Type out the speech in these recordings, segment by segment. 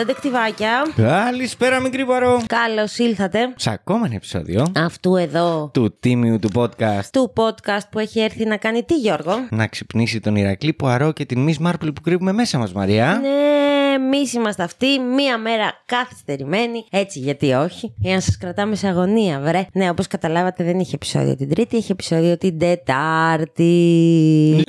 Καλησπέρα, δεντεκτιβάκια. Καλησπέρα, μικρή παρό. Καλώς ήλθατε. Σε ακόμα ένα επεισόδιο Αυτού εδώ του τίμιου του podcast. του podcast που έχει έρθει να κάνει τι, Γιώργο; Να ξυπνήσει τον Ηρακλή Πουαρό και την Miss Marple που κρύβουμε μέσα μας, Μαρία. Ναι, εμείς είμαστε αυτοί, μία μέρα καθυστερημένοι. Έτσι, γιατί όχι; Για να σας κρατάμε σε αγωνία, βρε. Ναι, όπως καταλάβατε, δεν είχε επεισόδιο την Τρίτη, είχε επεισόδιο την Τετάρτη.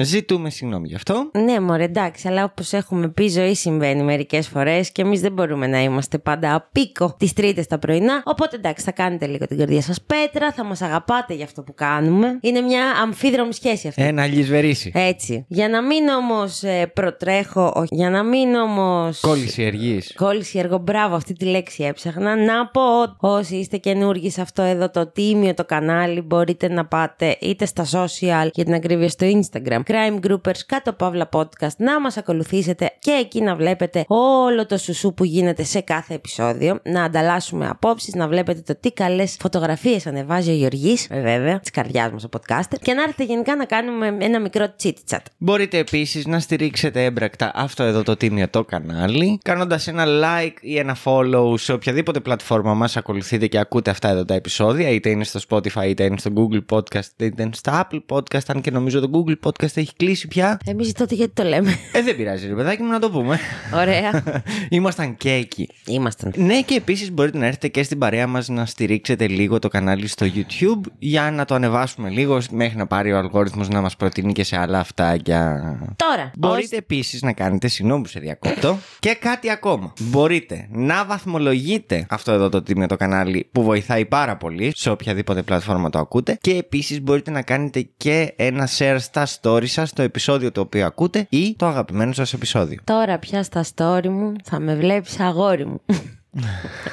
Ζητούμε συγγνώμη γι' αυτό. Ναι, μωρέ, εντάξει, αλλά όπως έχουμε πει, ζωή συμβαίνει μερικές φορές και εμείς δεν μπορούμε να είμαστε πάντα απίκο τις Τρίτες τα πρωινά. Οπότε εντάξει, θα κάνετε λίγο την καρδιά σας πέτρα, θα μας αγαπάτε για αυτό που κάνουμε. Είναι μια αμφίδρομη σχέση αυτή. Ένα λησβερίσι. Έτσι. Για να μην όμως προτρέχω, όχι, για να μην όμως. Κόλληση εργή. Κόλληση έργο, μπράβο, αυτή τη λέξη έψαχνα. Να πω ότι όσοι είστε καινούργοι σε αυτό εδώ το τίμιο το κανάλι, μπορείτε να πάτε είτε στα social για την ακρίβεια στο Instagram, Crime Groupers, κάτω παύλα podcast, να μας ακολουθήσετε και εκεί να βλέπετε όλο το σουσού που γίνεται σε κάθε επεισόδιο, να ανταλλάσσουμε απόψεις, να βλέπετε το τι καλές φωτογραφίες ανεβάζει ο Γεωργής, ε, βέβαια, της καρδιάς μας ο podcaster, και να έρθετε γενικά να κάνουμε ένα μικρό chit chat. Μπορείτε επίσης να στηρίξετε έμπρακτα αυτό εδώ το τίμιο το κανάλι, κάνοντας ένα like ή ένα follow σε οποιαδήποτε πλατφόρμα μας ακολουθείτε και ακούτε αυτά εδώ τα επεισόδια, είτε είναι στο Spotify, είτε είναι στο Google Podcast, είτε είναι στο Apple Podcast. Αν και νομίζω το Google Podcast έχει κλείσει πια. Εμείς τότε γιατί το λέμε; Ε, δεν πειράζει, ρε παιδάκι μου, να το πούμε. Ωραία. Ήμασταν και εκεί. Ήμασταν. Ναι, και επίσης μπορείτε να έρθετε και στην παρέα μας να στηρίξετε λίγο το κανάλι στο YouTube για να το ανεβάσουμε λίγο μέχρι να πάρει ο αλγόριθμος να μας προτείνει και σε άλλα αυτάκια. Τώρα, Μπορείτε επίσης να κάνετε, συγγνώμη που σε διακόπτω, και κάτι ακόμα. Μπορείτε να βαθμολογείτε αυτό εδώ το τίμιο το κανάλι που βοηθάει πάρα πολύ σε οποιαδήποτε πλατφόρμα το ακούτε. Και επίσης μπορείτε να κάνετε και ένα share στα story σας το επεισόδιο το οποίο ακούτε ή το αγαπημένο σας επεισόδιο. Τώρα πια στα story μου θα με βλέπεις αγόρι μου.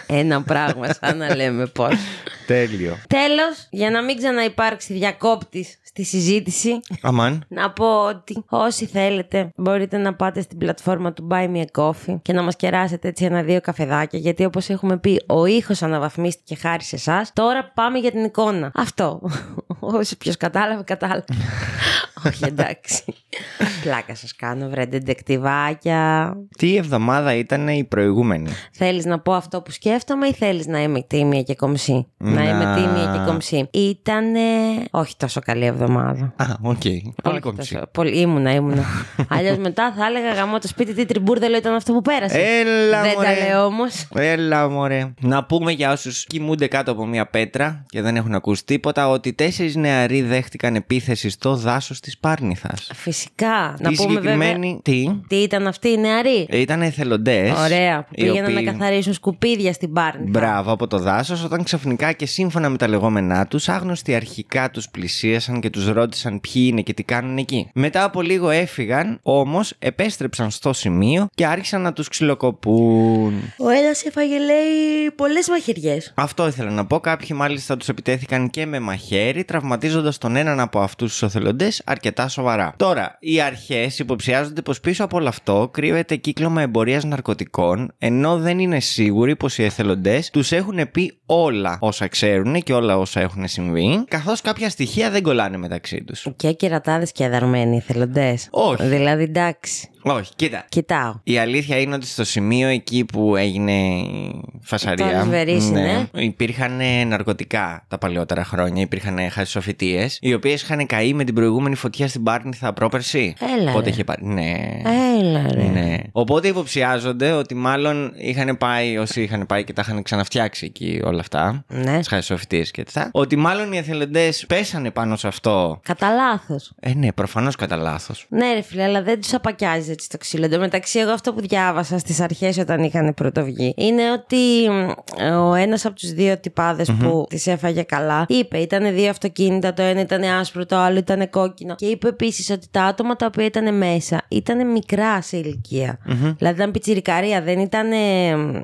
Ένα πράγμα σαν να λέμε πώς. Τέλειο. Τέλος, για να μην ξαναυπάρξει διακόπτης στη συζήτηση, Αμάν. να πω ότι όσοι θέλετε μπορείτε να πάτε στην πλατφόρμα του Buy Me a Coffee και να μας κεράσετε έτσι ένα-δύο καφεδάκια γιατί όπως έχουμε πει ο ήχος αναβαθμίστηκε χάρη σε εσάς. Τώρα πάμε για την εικόνα. Αυτό. Όποιος κατάλαβε, κατάλαβε. Όχι εντάξει. Πλάκα σας κάνω βρε ντεντεκτιβάκια. Τι εβδομάδα ήταν η προηγούμενη; Θέλεις να πω αυτό που σκέφτομαι ή θέλεις να είμαι τίμια και κομψή; Να, Να- είμαι τίμια και κομψή. Ήτανε όχι τόσο καλή εβδομάδα. Α, οκ. Πολύ Όχι κομψή. τόσο- Πολύ, ήμουνα, ήμουνα. Αλλιώς μετά θα έλεγα γαμώ το σπίτι τι τριμπούρδελο ήταν αυτό που πέρασε. Έλα, Δεν μωρέ. τα λέω όμως. Έλα, μωρέ. Να πούμε για όσους κοιμούνται κάτω από μια πέτρα και δεν έχουν ακούσει τίποτα ότι τέσσερις νεαροί δέχτηκαν επίθεση στο δάσος της Πάρνηθας. Φυσικά. Να Η πούμε βέβαια. συγκεκριμένη. Τι; Τι ήταν αυτοί οι νεαροί. Ήταν εθελοντές. Ωραία. Που πήγαιναν να καθαρίσουν σκουπίδια στην πάρνη. Μπράβο από το δάσος, όταν ξαφνικά και σύμφωνα με τα λεγόμενά τους, άγνωστοι αρχικά τους πλησίασαν και τους ρώτησαν ποιοι είναι και τι κάνουν εκεί. Μετά από λίγο έφυγαν, όμως επέστρεψαν στο σημείο και άρχισαν να τους ξυλοκοπούν. Ο ένας έφαγε, λέει, πολλές μαχαιριές. Αυτό ήθελα να πω. Κάποιοι μάλιστα τους επιτέθηκαν και με μαχαίρι, τραυματίζοντας τον έναν από αυτούς τους εθελοντές αρκετά σοβαρά. Τώρα, οι αρχές υποψιάζονται πως πίσω από όλο αυτό κρύβεται κύκλωμα εμπορίας ναρκωτικών, ενώ δεν είναι σίγουροι πως οι εθελοντές τους έχουν πει όλα όσα ξέρουν και όλα όσα έχουν συμβεί, καθώς κάποια στοιχεία δεν κολλάνε μεταξύ τους. Και κερατάδες και αδαρμένοι εθελοντές. Όχι. Δηλαδή, εντάξει. Όχι, κοίτα. Κοιτάω. Η αλήθεια είναι ότι στο σημείο εκεί που έγινε η φασαρία. Το Αλβερίσι, ναι. Υπήρχαν ε, ναρκωτικά τα παλαιότερα χρόνια. Υπήρχαν χασισοφυτίε, οι οποίες είχαν καεί με την προηγούμενη φωτιά στην Πάρνηθα πρόπερση. Έλα, Πότε ρε. είχε πάρει. Ναι. Έλα, ρε. Ναι. Οπότε υποψιάζονται ότι μάλλον είχαν πάει όσοι είχαν πάει και τα είχαν ξαναφτιάξει εκεί όλα αυτά. Ναι. Τις χασισοφυτίε και αυτά. Ότι μάλλον οι εθελοντές πέσανε πάνω σε αυτό. Κατά λάθος. Ε, ναι, προφανώς κατά λάθος. Ναι, ρε φίλε, αλλά δεν τους απακιάζει έτσι στο ξύλο. Εν τω μεταξύ, εγώ αυτό που διάβασα στις αρχές όταν είχαν πρωτοβγεί είναι ότι μ, ο ένας από τους δύο τυπάδες που τις έφαγε καλά είπε: Ήταν δύο αυτοκίνητα, το ένα ήταν άσπρο, το άλλο ήταν κόκκινο. Και είπε επίσης ότι τα άτομα τα οποία ήταν μέσα ήταν μικρά σε ηλικία. Δηλαδή ήταν πιτσιρικαρία, δεν ήταν ε,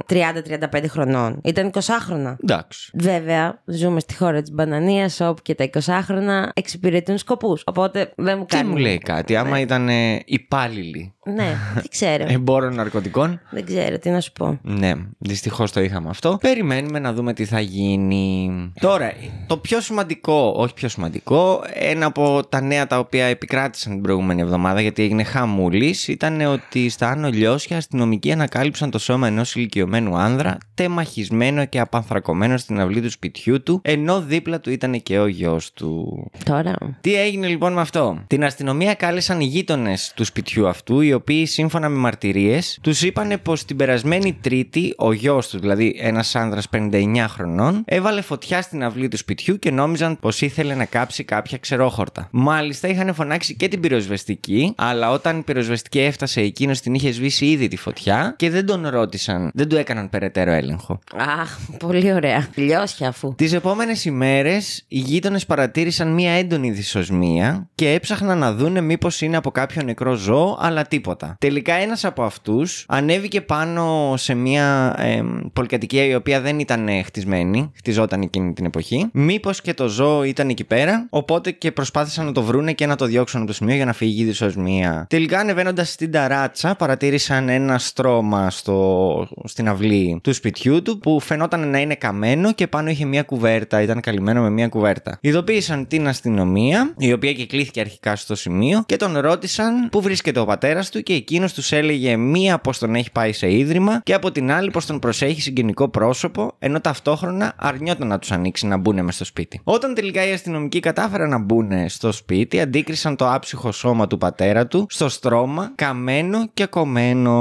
30-35 χρονών. Ήταν 20χρονα. Εντάξει. Βέβαια, ζούμε στη χώρα της μπανανίας, όπου και τα 20χρονα εξυπηρετούν σκοπούς. Οπότε δεν μου Τι κάνει. μου λέει κάτι, άμα ήταν ε, υπάλληλοι Ναι, δεν ξέρω. εμπόρων ναρκωτικών. δεν ξέρω τι να σου πω. Ναι, δυστυχώς το είχαμε αυτό. Περιμένουμε να δούμε τι θα γίνει. Τώρα, το πιο σημαντικό, όχι πιο σημαντικό, ένα από τα νέα τα οποία επικράτησαν την προηγούμενη εβδομάδα, γιατί έγινε χαμούλης, ήταν ότι στα Άνω Λιώσια αστυνομικοί ανακάλυψαν το σώμα ενός ηλικιωμένου άνδρα, τεμαχισμένο και απανθρακωμένο στην αυλή του σπιτιού του, ενώ δίπλα του ήταν και ο γιος του. Τώρα. Τι έγινε λοιπόν με αυτό; Την αστυνομία κάλεσαν οι γείτονες του σπιτιού αυτού, οι οποίοι σύμφωνα με μαρτυρίες τους είπαν πως την περασμένη Τρίτη ο γιος του, δηλαδή ένας άνδρας 59 χρονών, έβαλε φωτιά στην αυλή του σπιτιού και νόμιζαν πως ήθελε να κάψει κάποια ξερόχορτα. Μάλιστα είχαν φωνάξει και την πυροσβεστική, αλλά όταν η πυροσβεστική έφτασε, εκείνος την είχε σβήσει ήδη τη φωτιά και δεν τον ρώτησαν, δεν του έκαναν περαιτέρω έλεγχο. Αχ, πολύ ωραία. Λιώσια αφού. Τις επόμενες ημέρες, οι γείτονες παρατήρησαν μία έντονη δυσοσμία και έψαχναν να δούνε μήπως είναι από κάποιο νεκρό ζώο, αλλά τίποτα. Τελικά ένας από αυτούς ανέβηκε πάνω σε μία ε, πολυκατοικία η οποία δεν ήταν ε, χτισμένη, χτιζόταν εκείνη την εποχή. Μήπως και το ζώο ήταν εκεί πέρα, οπότε και προσπάθησαν να το βρούνε και να το διώξουν από το σημείο για να φύγει η δυσοσμία. Τελικά ανεβαίνοντας στην ταράτσα, παρατήρησαν ένα στρώμα στο, στην αυλή του σπιτιού του που φαινόταν να είναι καμένο και πάνω είχε μια κουβέρτα, ήταν καλυμμένο με μια κουβέρτα. Ειδοποίησαν την αστυνομία, η οποία και κλήθηκε αρχικά στο σημείο και τον ρώτησαν πού βρίσκεται ο πατέρας του και εκείνος τους έλεγε μία πως τον έχει πάει σε ίδρυμα και από την άλλη πως τον προσέχει συγγενικό πρόσωπο, ενώ ταυτόχρονα αρνιόταν να τους ανοίξει να μπουν μες στο σπίτι. Όταν τελικά οι αστυνομικοί κατάφεραν να μπουν στο σπίτι, αντίκρισαν το άψυχο σώμα του πατέρα του στο στρώμα, καμένο και κομμένο.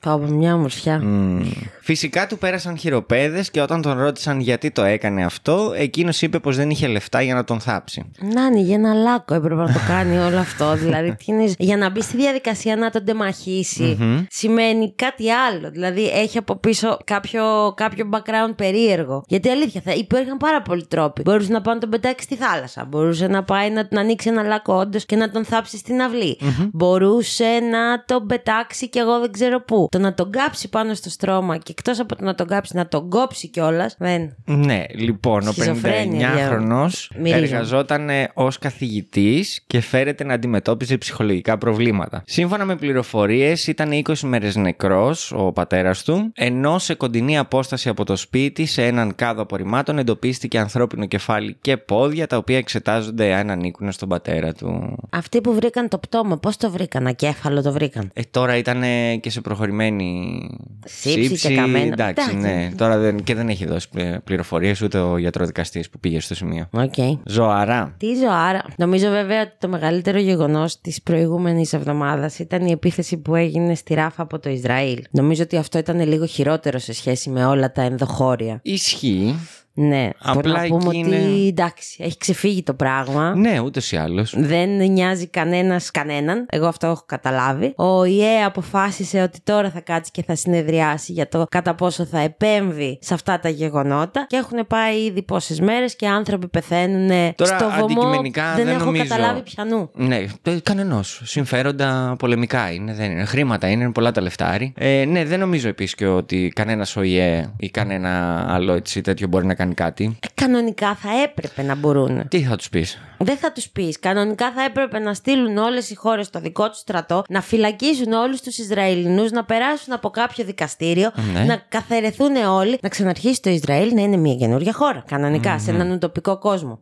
Πάω από μια ομορφιά. Μμμ. Φυσικά του πέρασαν χειροπέδες και όταν τον ρώτησαν γιατί το έκανε αυτό, εκείνος είπε πως δεν είχε λεφτά για να τον θάψει. Να ανοίγει ένα λάκκο, έπρεπε να το κάνει όλο αυτό. Δηλαδή, τι είναι, για να μπει στη διαδικασία να τον τεμαχίσει, σημαίνει κάτι άλλο. Δηλαδή, έχει από πίσω κάποιο, κάποιο background περίεργο. Γιατί αλήθεια, θα υπήρχαν πάρα πολλοί τρόποι. Μπορούσε να πάει να τον πετάξει στη θάλασσα. Μπορούσε να πάει να, να ανοίξει ένα λάκκο όντως και να τον θάψει στην αυλη Μπορούσε να τον πετάξει και εγώ δεν ξέρω πού. Το να τον κάψει πάνω στο στρώμα και εκτός από το να τον κάψει, να τον κόψει κιόλας. Δεν. Ναι, λοιπόν, ο Σχιζοφρένεια, 59 δια- χρονο Μυρίζω. εργαζόταν ως καθηγητής και φέρεται να αντιμετώπιζε ψυχολογικά προβλήματα. Σύμφωνα με πληροφορίες, ήταν 20 μέρες νεκρός ο πατέρας του, ενώ σε κοντινή απόσταση από το σπίτι, σε έναν κάδο απορριμμάτων, εντοπίστηκε ανθρώπινο κεφάλι και πόδια, τα οποία εξετάζονται αν ανήκουν στον πατέρα του. Αυτοί που βρήκαν το πτώμα, πώς το βρήκαν, ακέφαλο το βρήκαν; Ε, τώρα ήταν και σε προχωρημένη σήψη και καμένο. Εντάξει, Εντάξει. ναι. Τώρα δεν, και δεν έχει δώσει πληροφορίες ούτε ο γιατροδικαστής που πήγε στο σημείο. Οκ. Ζωαρά. Τι ζωάρα. Νομίζω βέβαια ότι το μεγαλύτερο γεγονός της προηγούμενης εβδομάδας ήταν η επίθεση που έγινε στη Ράφα από το Ισραήλ. Νομίζω ότι αυτό ήταν λίγο χειρότερο σε σχέση με όλα τα ενδοχώρια. Ισχύει. Ναι, Απλά μπορώ να πούμε εκεί ότι είναι- εντάξει, έχει ξεφύγει το πράγμα. Ναι, ούτως ή άλλως. Δεν νοιάζει κανένας κανέναν. Εγώ αυτό έχω καταλάβει. Ο ΟΗΕ αποφάσισε ότι τώρα θα κάτσει και θα συνεδριάσει για το κατά πόσο θα επέμβει σε αυτά τα γεγονότα. Και έχουν πάει ήδη πόσες μέρες και άνθρωποι πεθαίνουν Τώρα, στο βωμό. αντικειμενικά, δεν, δεν έχω νομίζω. καταλάβει πιανού. Ναι, κανενός. Συμφέροντα πολεμικά είναι, δεν είναι. Χρήματα είναι, είναι πολλά τα λεφτάρι. Ε, ναι, δεν νομίζω επίσης και ότι κανένας ΟΗΕ ή κανένα άλλο έτσι τέτοιο μπορεί να κάνει κάτι. Ε, κανονικά θα έπρεπε να μπορούν. Τι θα τους πεις; Δεν θα τους πεις. Κανονικά θα έπρεπε να στείλουν όλες οι χώρες στο δικό τους στρατό, να φυλακίσουν όλους τους Ισραηλινούς, να περάσουν από κάποιο δικαστήριο, Ναι. να καθαρεθούν όλοι, να ξαναρχίσει το Ισραήλ να είναι μια καινούργια χώρα. Κανονικά, σε έναν ουτοπικό κόσμο.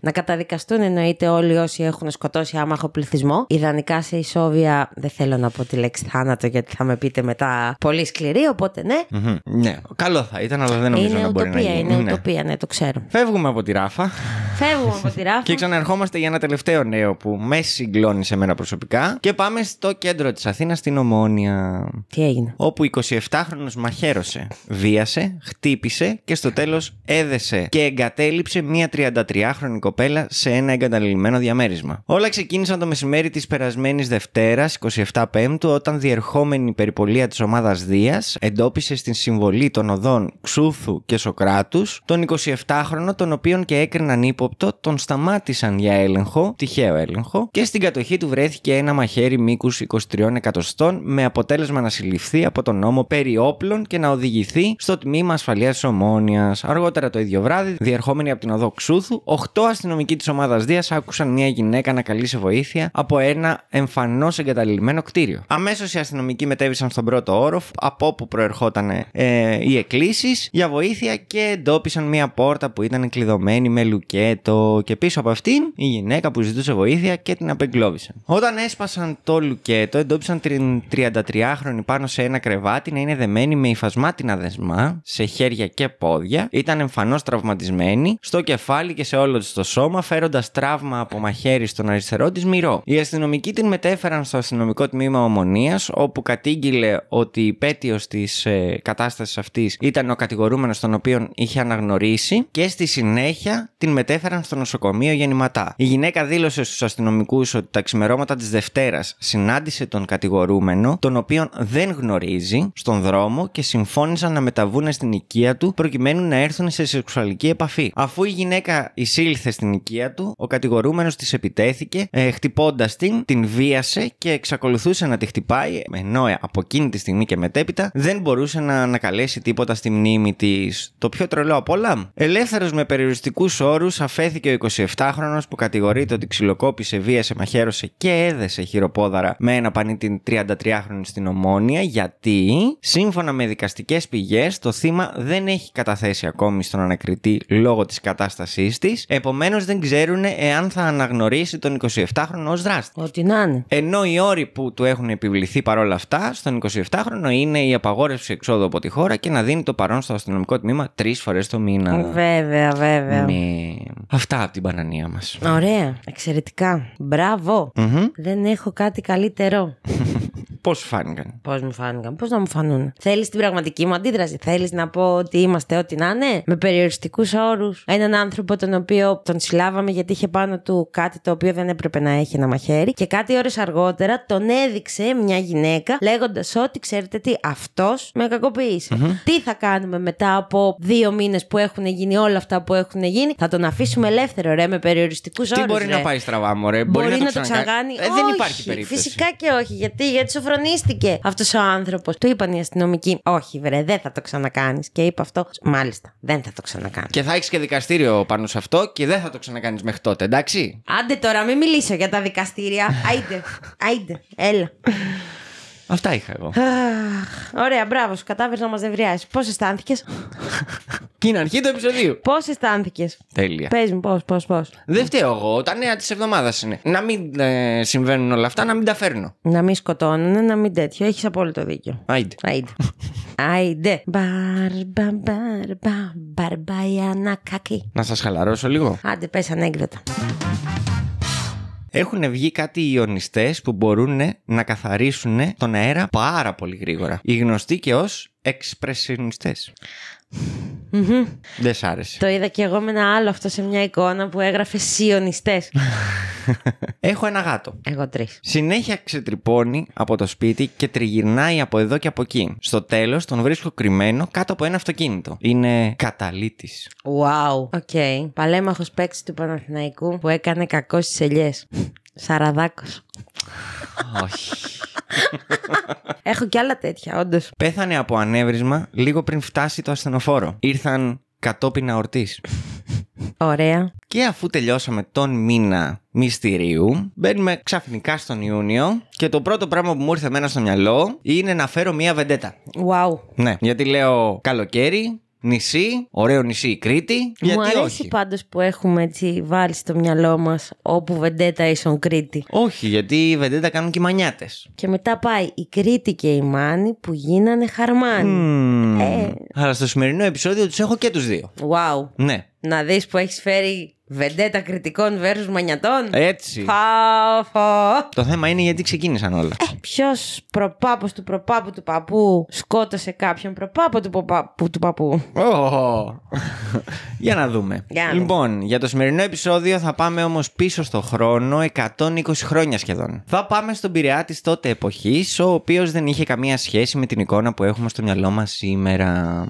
Να καταδικαστούν εννοείται όλοι όσοι έχουν σκοτώσει άμαχο πληθυσμό. Ιδανικά σε ισόβια, δεν θέλω να πω τη λέξη θάνατο γιατί θα με πείτε μετά πολύ σκληρή, οπότε ναι. Ναι, καλό θα ήταν, αλλά δεν νομίζω είναι να μπορεί να ουτοπία, γίνει. είναι Ναι. ουτοπία, ναι, το ξέρω. Φεύγουμε από τη ράφα. Φεύγουμε από τη ράφα. Και ξαναρχόμαστε για ένα τελευταίο νέο που με συγκλώνει σε μένα προσωπικά. Και πάμε στο κέντρο της Αθήνας, στην Ομόνια. Τι έγινε; Όπου 27χρονος μαχαίρωσε, βίασε, χτύπησε και στο τέλος έδεσε και εγκατέλειψε μία 33χρονη κοπέλα σε ένα εγκαταλειμμένο διαμέρισμα. Όλα ξεκίνησαν το μεσημέρι της περασμένης Δευτέρας, 27 Πέμπτου, όταν διερχόμενη περιπολία της ομάδας Δίας εντόπισε στην συμβολή των οδών Ξούθου και Σοκράτους τον 27χρονο, τον οποίον και έκριναν ύποπτο, τον σταμάτησαν για έλεγχο, τυχαίο έλεγχο, και στην κατοχή του βρέθηκε ένα μαχαίρι μήκους 23 εκατοστών με αποτέλεσμα να συλληφθεί από τον νόμο περί όπλων και να οδηγηθεί στο τμήμα ασφαλείας της Ομόνιας. Αργότερα το ίδιο βράδυ, διερχόμενοι από την οδό Ξούθου, 8 αστυνομικοί της ομάδας Δίας άκουσαν μια γυναίκα να καλεί σε βοήθεια από ένα εμφανώς εγκαταλειμμένο κτίριο. Αμέσως οι αστυνομικοί μετέβησαν στον πρώτο όροφο, από όπου προερχόταν ε, οι εκκλήσεις για βοήθεια και εντόπισαν μια πόρτα που ήταν κλειδωμένη με λουκέτο. Και πίσω από αυτήν η γυναίκα που ζητούσε βοήθεια και την απεγκλώβησαν. Όταν έσπασαν το λουκέτο, εντόπισαν την 33χρονη πάνω σε ένα κρεβάτι να είναι δεμένη με υφασμάτινα δεσμά σε χέρια και πόδια. Ήταν εμφανώς τραυματισμένη στο κεφάλι και σε όλο της το σώμα, φέροντας τραύμα από μαχαίρι στον αριστερό της μυρό. Οι αστυνομικοί την μετέφεραν στο αστυνομικό τμήμα Ομονίας, όπου κατήγγειλε ότι η πέτειος της ε, κατάστασης αυτής ήταν ο κατηγορούμενος τον οποίο είχε αναγνωρίσει και στη συνέχεια την μετέφεραν στο νοσοκομείο γεννηματά. Η γυναίκα δήλωσε στους αστυνομικούς ότι τα ξημερώματα της Δευτέρας συνάντησε τον κατηγορούμενο, τον οποίον δεν γνωρίζει, στον δρόμο και συμφώνησαν να μεταβούν στην οικία του προκειμένου να έρθουν σε σεξουαλική επαφή. Αφού η γυναίκα εισήλθε στην οικία του, ο κατηγορούμενος της επιτέθηκε, ε, χτυπώντας την, την βίασε και εξακολουθούσε να τη χτυπάει, ενώ ε, από εκείνη τη στιγμή και μετέπειτα δεν μπορούσε να ανακαλέσει τίποτα στη μνήμη της. Το πιο τρελό απ' όλα, ελεύθερος με περιοριστικούς όρους, αφέθηκε ο 27χρονο που κατηγορείται ότι ξυλοκόπησε, βίασε, μαχαίρωσε και έδεσε χειροπόδαρα με ένα πανί την 33χρονη στην Ομόνια, γιατί σύμφωνα με δικαστικές πηγές το θύμα δεν έχει καταθέσει ακόμη στον ανακριτή λόγω της κατάστασής της, επομένως δεν ξέρουν εάν θα αναγνωρίσει τον 27χρονο ως δράστη. Ό,τι να είναι. Ενώ οι όροι που του έχουν επιβληθεί παρόλα αυτά στον 27χρονο είναι η απαγόρευση εξόδου από τη χώρα και να δίνει το παρόν στο αστυνομικό τμήμα τρεις φορές το μήνα. Βέβαια, βέβαια. Ναι. Αυτά από την Πανανία μας. Ωραία. Εξαιρετικά. Μπράβο. Δεν έχω κάτι καλύτερο. Πώς σου φάνηκαν; Πώς μου φάνηκαν, πώς να μου φανούν. Θέλεις την πραγματική μου αντίδραση; Θέλεις να πω ότι είμαστε ό,τι να είναι, με περιοριστικούς όρους. Έναν άνθρωπο τον οποίο τον συλλάβαμε γιατί είχε πάνω του κάτι το οποίο δεν έπρεπε να έχει ένα μαχαίρι. Και κάτι ώρες αργότερα τον έδειξε μια γυναίκα λέγοντας ότι ξέρετε τι, αυτός με κακοποιησε Τι θα κάνουμε μετά από δύο μήνες που έχουν γίνει όλα αυτά που έχουν γίνει; Θα τον αφήσουμε ελεύθερο, ρε, με περιοριστικούς όρους. Τι μπορεί να πάει στραβά, μωρέ; Μπορεί, να, να το ξανακα- ξανακάνει. Ε, δεν Όχι, υπάρχει περίπτωση. Φυσικά και όχι. Γιατί, γιατί σοφρονίστηκε αυτός ο άνθρωπος. Του είπαν οι αστυνομικοί. Όχι, βρε, δεν θα το ξανακάνεις. Και είπε αυτό. Μάλιστα, δεν θα το ξανακάνεις. Και θα έχεις και δικαστήριο πάνω σε αυτό και δεν θα το ξανακάνεις μέχρι τότε, εντάξει. Άντε τώρα, μην μιλήσω για τα δικαστήρια. Άιντε, άιντε, έλα. Αυτά είχα εγώ. Αχ, Ωραία, μπράβο, σου κατάφερες να μας νευριάσεις. Πώς αισθάνθηκες, Και είναι αρχή του επεισοδίου. Πώς αισθάνθηκες; Τέλεια. Πες μου, πώς, πώς, πώς. Δεν φταίω εγώ. Τα νέα της εβδομάδας είναι. Να μην ε, συμβαίνουν όλα αυτά, να μην τα φέρνω. Να μην σκοτώνουν, να μην τέτοιο. Έχεις απόλυτο δίκιο. Άιντε. Άιντε. Άιντε. Μπαρ, μπαρ, μπαρ, μπαρμπαϊάνα κακή. Να σας χαλαρώσω λίγο. Άντε, πες ανέκδοτα. Έχουν βγει κάτι ιονιστές που μπορούν να καθαρίσουν τον αέρα πάρα πολύ γρήγορα. Οι γνωστοί και ως εξπρεσιονιστές. Μμμ. Δεν σ' άρεσε. Το είδα και εγώ με ένα άλλο αυτό σε μια εικόνα που έγραφε Σιωνιστές. Έχω ένα γάτο. εγώ τρεις. Συνέχεια ξετρυπώνει από το σπίτι και τριγυρνάει από εδώ και από εκεί. Στο τέλος τον βρίσκω κρυμμένο κάτω από ένα αυτοκίνητο. Είναι καταλύτης. Wow. OK. Okay. Παλαίμαχος παίκτης του Παναθηναϊκού που έκανε κακό στις ελιές. Σαραδάκος. Όχι. Έχω κι άλλα τέτοια, όντως. Πέθανε από ανέβρισμα λίγο πριν φτάσει το ασθενοφόρο. Ήρθαν κατόπιν αορτής. Ωραία. Και αφού τελειώσαμε τον μήνα μυστηρίου, μπαίνουμε ξαφνικά στον Ιούνιο και το πρώτο πράγμα που μου ήρθε εμένα στο μυαλό είναι να φέρω μία βεντέτα. Wow. Ναι, γιατί λέω καλοκαίρι, νησί, ωραίο νησί η Κρήτη. Γιατί Μου αρέσει όχι; πάντως που έχουμε έτσι βάλει στο μυαλό μας όπου βεντέτα ίσον Κρήτη. Όχι, γιατί οι βεντέτα κάνουν και οι μανιάτες. Και μετά πάει η Κρήτη και η Μάνη που γίνανε χαρμάνι. Μμμ. Ε. Αλλά στο σημερινό επεισόδιο τους έχω και τους δύο. Wow. Ναι. Να δεις που έχεις φέρει Βεντέτα κριτικών versus μανιατών. Έτσι. Φα, φα. Το θέμα είναι γιατί ξεκίνησαν όλα. Ποιος προπάπος του προπάπου του παππού σκότωσε κάποιον προπάπο του παππού του παππού; Ω. Για να δούμε. Για να δούμε. λοιπόν, για το σημερινό επεισόδιο θα πάμε όμως πίσω στο χρόνο 120 χρόνια σχεδόν. Θα πάμε στον Πειραιά της τότε εποχής, ο οποίος δεν είχε καμία σχέση με την εικόνα που έχουμε στο μυαλό μας σήμερα.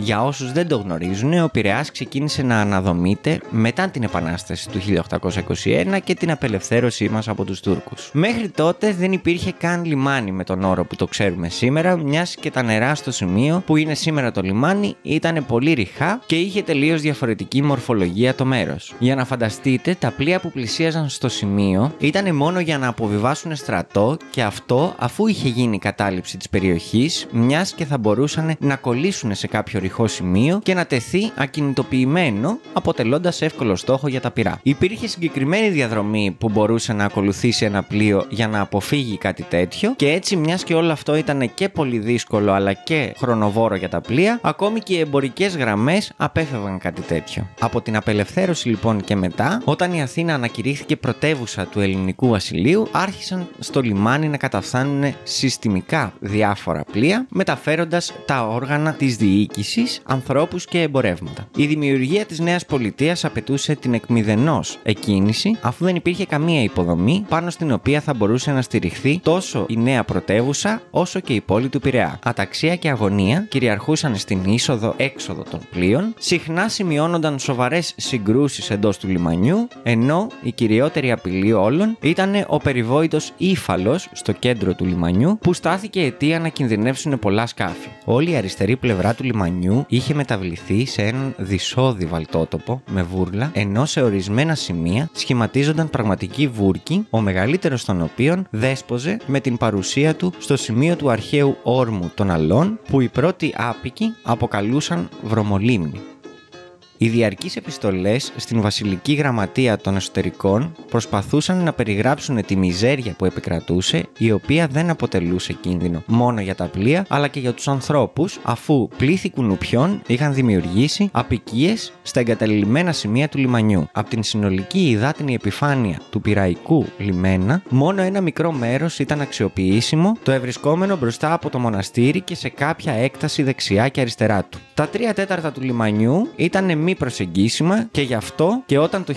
Για όσους δεν το γνωρίζουν, ο Πειραιάς ξεκίνησε να αναδομείται μετά την Επανάσταση του 1821 και την απελευθέρωσή μας από τους Τούρκους. Μέχρι τότε δεν υπήρχε καν λιμάνι με τον όρο που το ξέρουμε σήμερα, μιας και τα νερά στο σημείο που είναι σήμερα το λιμάνι ήταν πολύ ρηχά και είχε τελείως διαφορετική μορφολογία το μέρος. Για να φανταστείτε, τα πλοία που πλησίαζαν στο σημείο ήταν μόνο για να αποβιβάσουν στρατό και αυτό αφού είχε γίνει η κατάληψη της περιοχής, μιας και θα μπορούσαν να κολλήσουν σε κάποιο ρηχό σημείο και να τεθεί ακινητοποιημένο, αποτελώντας εύκολο στόχο για τα πυρά. Υπήρχε συγκεκριμένη διαδρομή που μπορούσε να ακολουθήσει ένα πλοίο για να αποφύγει κάτι τέτοιο, και έτσι, μιας και όλο αυτό ήταν και πολύ δύσκολο αλλά και χρονοβόρο για τα πλοία, ακόμη και οι εμπορικές γραμμές απέφευγαν κάτι τέτοιο. Από την απελευθέρωση λοιπόν και μετά, όταν η Αθήνα ανακηρύχθηκε πρωτεύουσα του ελληνικού βασιλείου, άρχισαν στο λιμάνι να καταφθάνουν συστημικά διάφορα πλοία, μεταφέροντας τα όργανα της διοίκησης, ανθρώπους και εμπορεύματα. Η δημιουργία της νέας πολιτείας απαιτούσε την εκμηδενός εκκίνηση, αφού δεν υπήρχε καμία υποδομή πάνω στην οποία θα μπορούσε να στηριχθεί τόσο η νέα πρωτεύουσα όσο και η πόλη του Πειραιά. Αταξία και αγωνία κυριαρχούσαν στην είσοδο-έξοδο των πλοίων, συχνά σημειώνονταν σοβαρές συγκρούσεις εντός του λιμανιού, ενώ η κυριότερη απειλή όλων ήταν ο περιβόητος ύφαλος στο κέντρο του λιμανιού, που στάθηκε αιτία να κινδυνεύσουν πολλά σκάφη. Όλη η αριστερή πλευρά του λιμανιού είχε μεταβληθεί σε έναν δυσόδη βαλτότοπο με βούρλα, ενώ σε ορισμένα σημεία σχηματίζονταν πραγματικοί βούρκοι, ο μεγαλύτερος των οποίων δέσποζε με την παρουσία του στο σημείο του αρχαίου όρμου των αλών, που οι πρώτοι άπικοι αποκαλούσαν βρωμολίμνη. Οι διαρκείς επιστολές στην βασιλική γραμματεία των εσωτερικών προσπαθούσαν να περιγράψουν τη μιζέρια που επικρατούσε, η οποία δεν αποτελούσε κίνδυνο μόνο για τα πλοία, αλλά και για τους ανθρώπους, αφού πλήθη κουνουπιών είχαν δημιουργήσει απικίες στα εγκαταλειμμένα σημεία του λιμανιού. Από την συνολική υδάτινη επιφάνεια του πυραϊκού λιμένα, μόνο ένα μικρό μέρος ήταν αξιοποιήσιμο, το ευρισκόμενο μπροστά από το μοναστήρι και σε κάποια έκταση δεξιά και αριστερά του. Τα τρία τέταρτα του λιμανιού ήταν μη προσεγγίσιμα και γι' αυτό και όταν το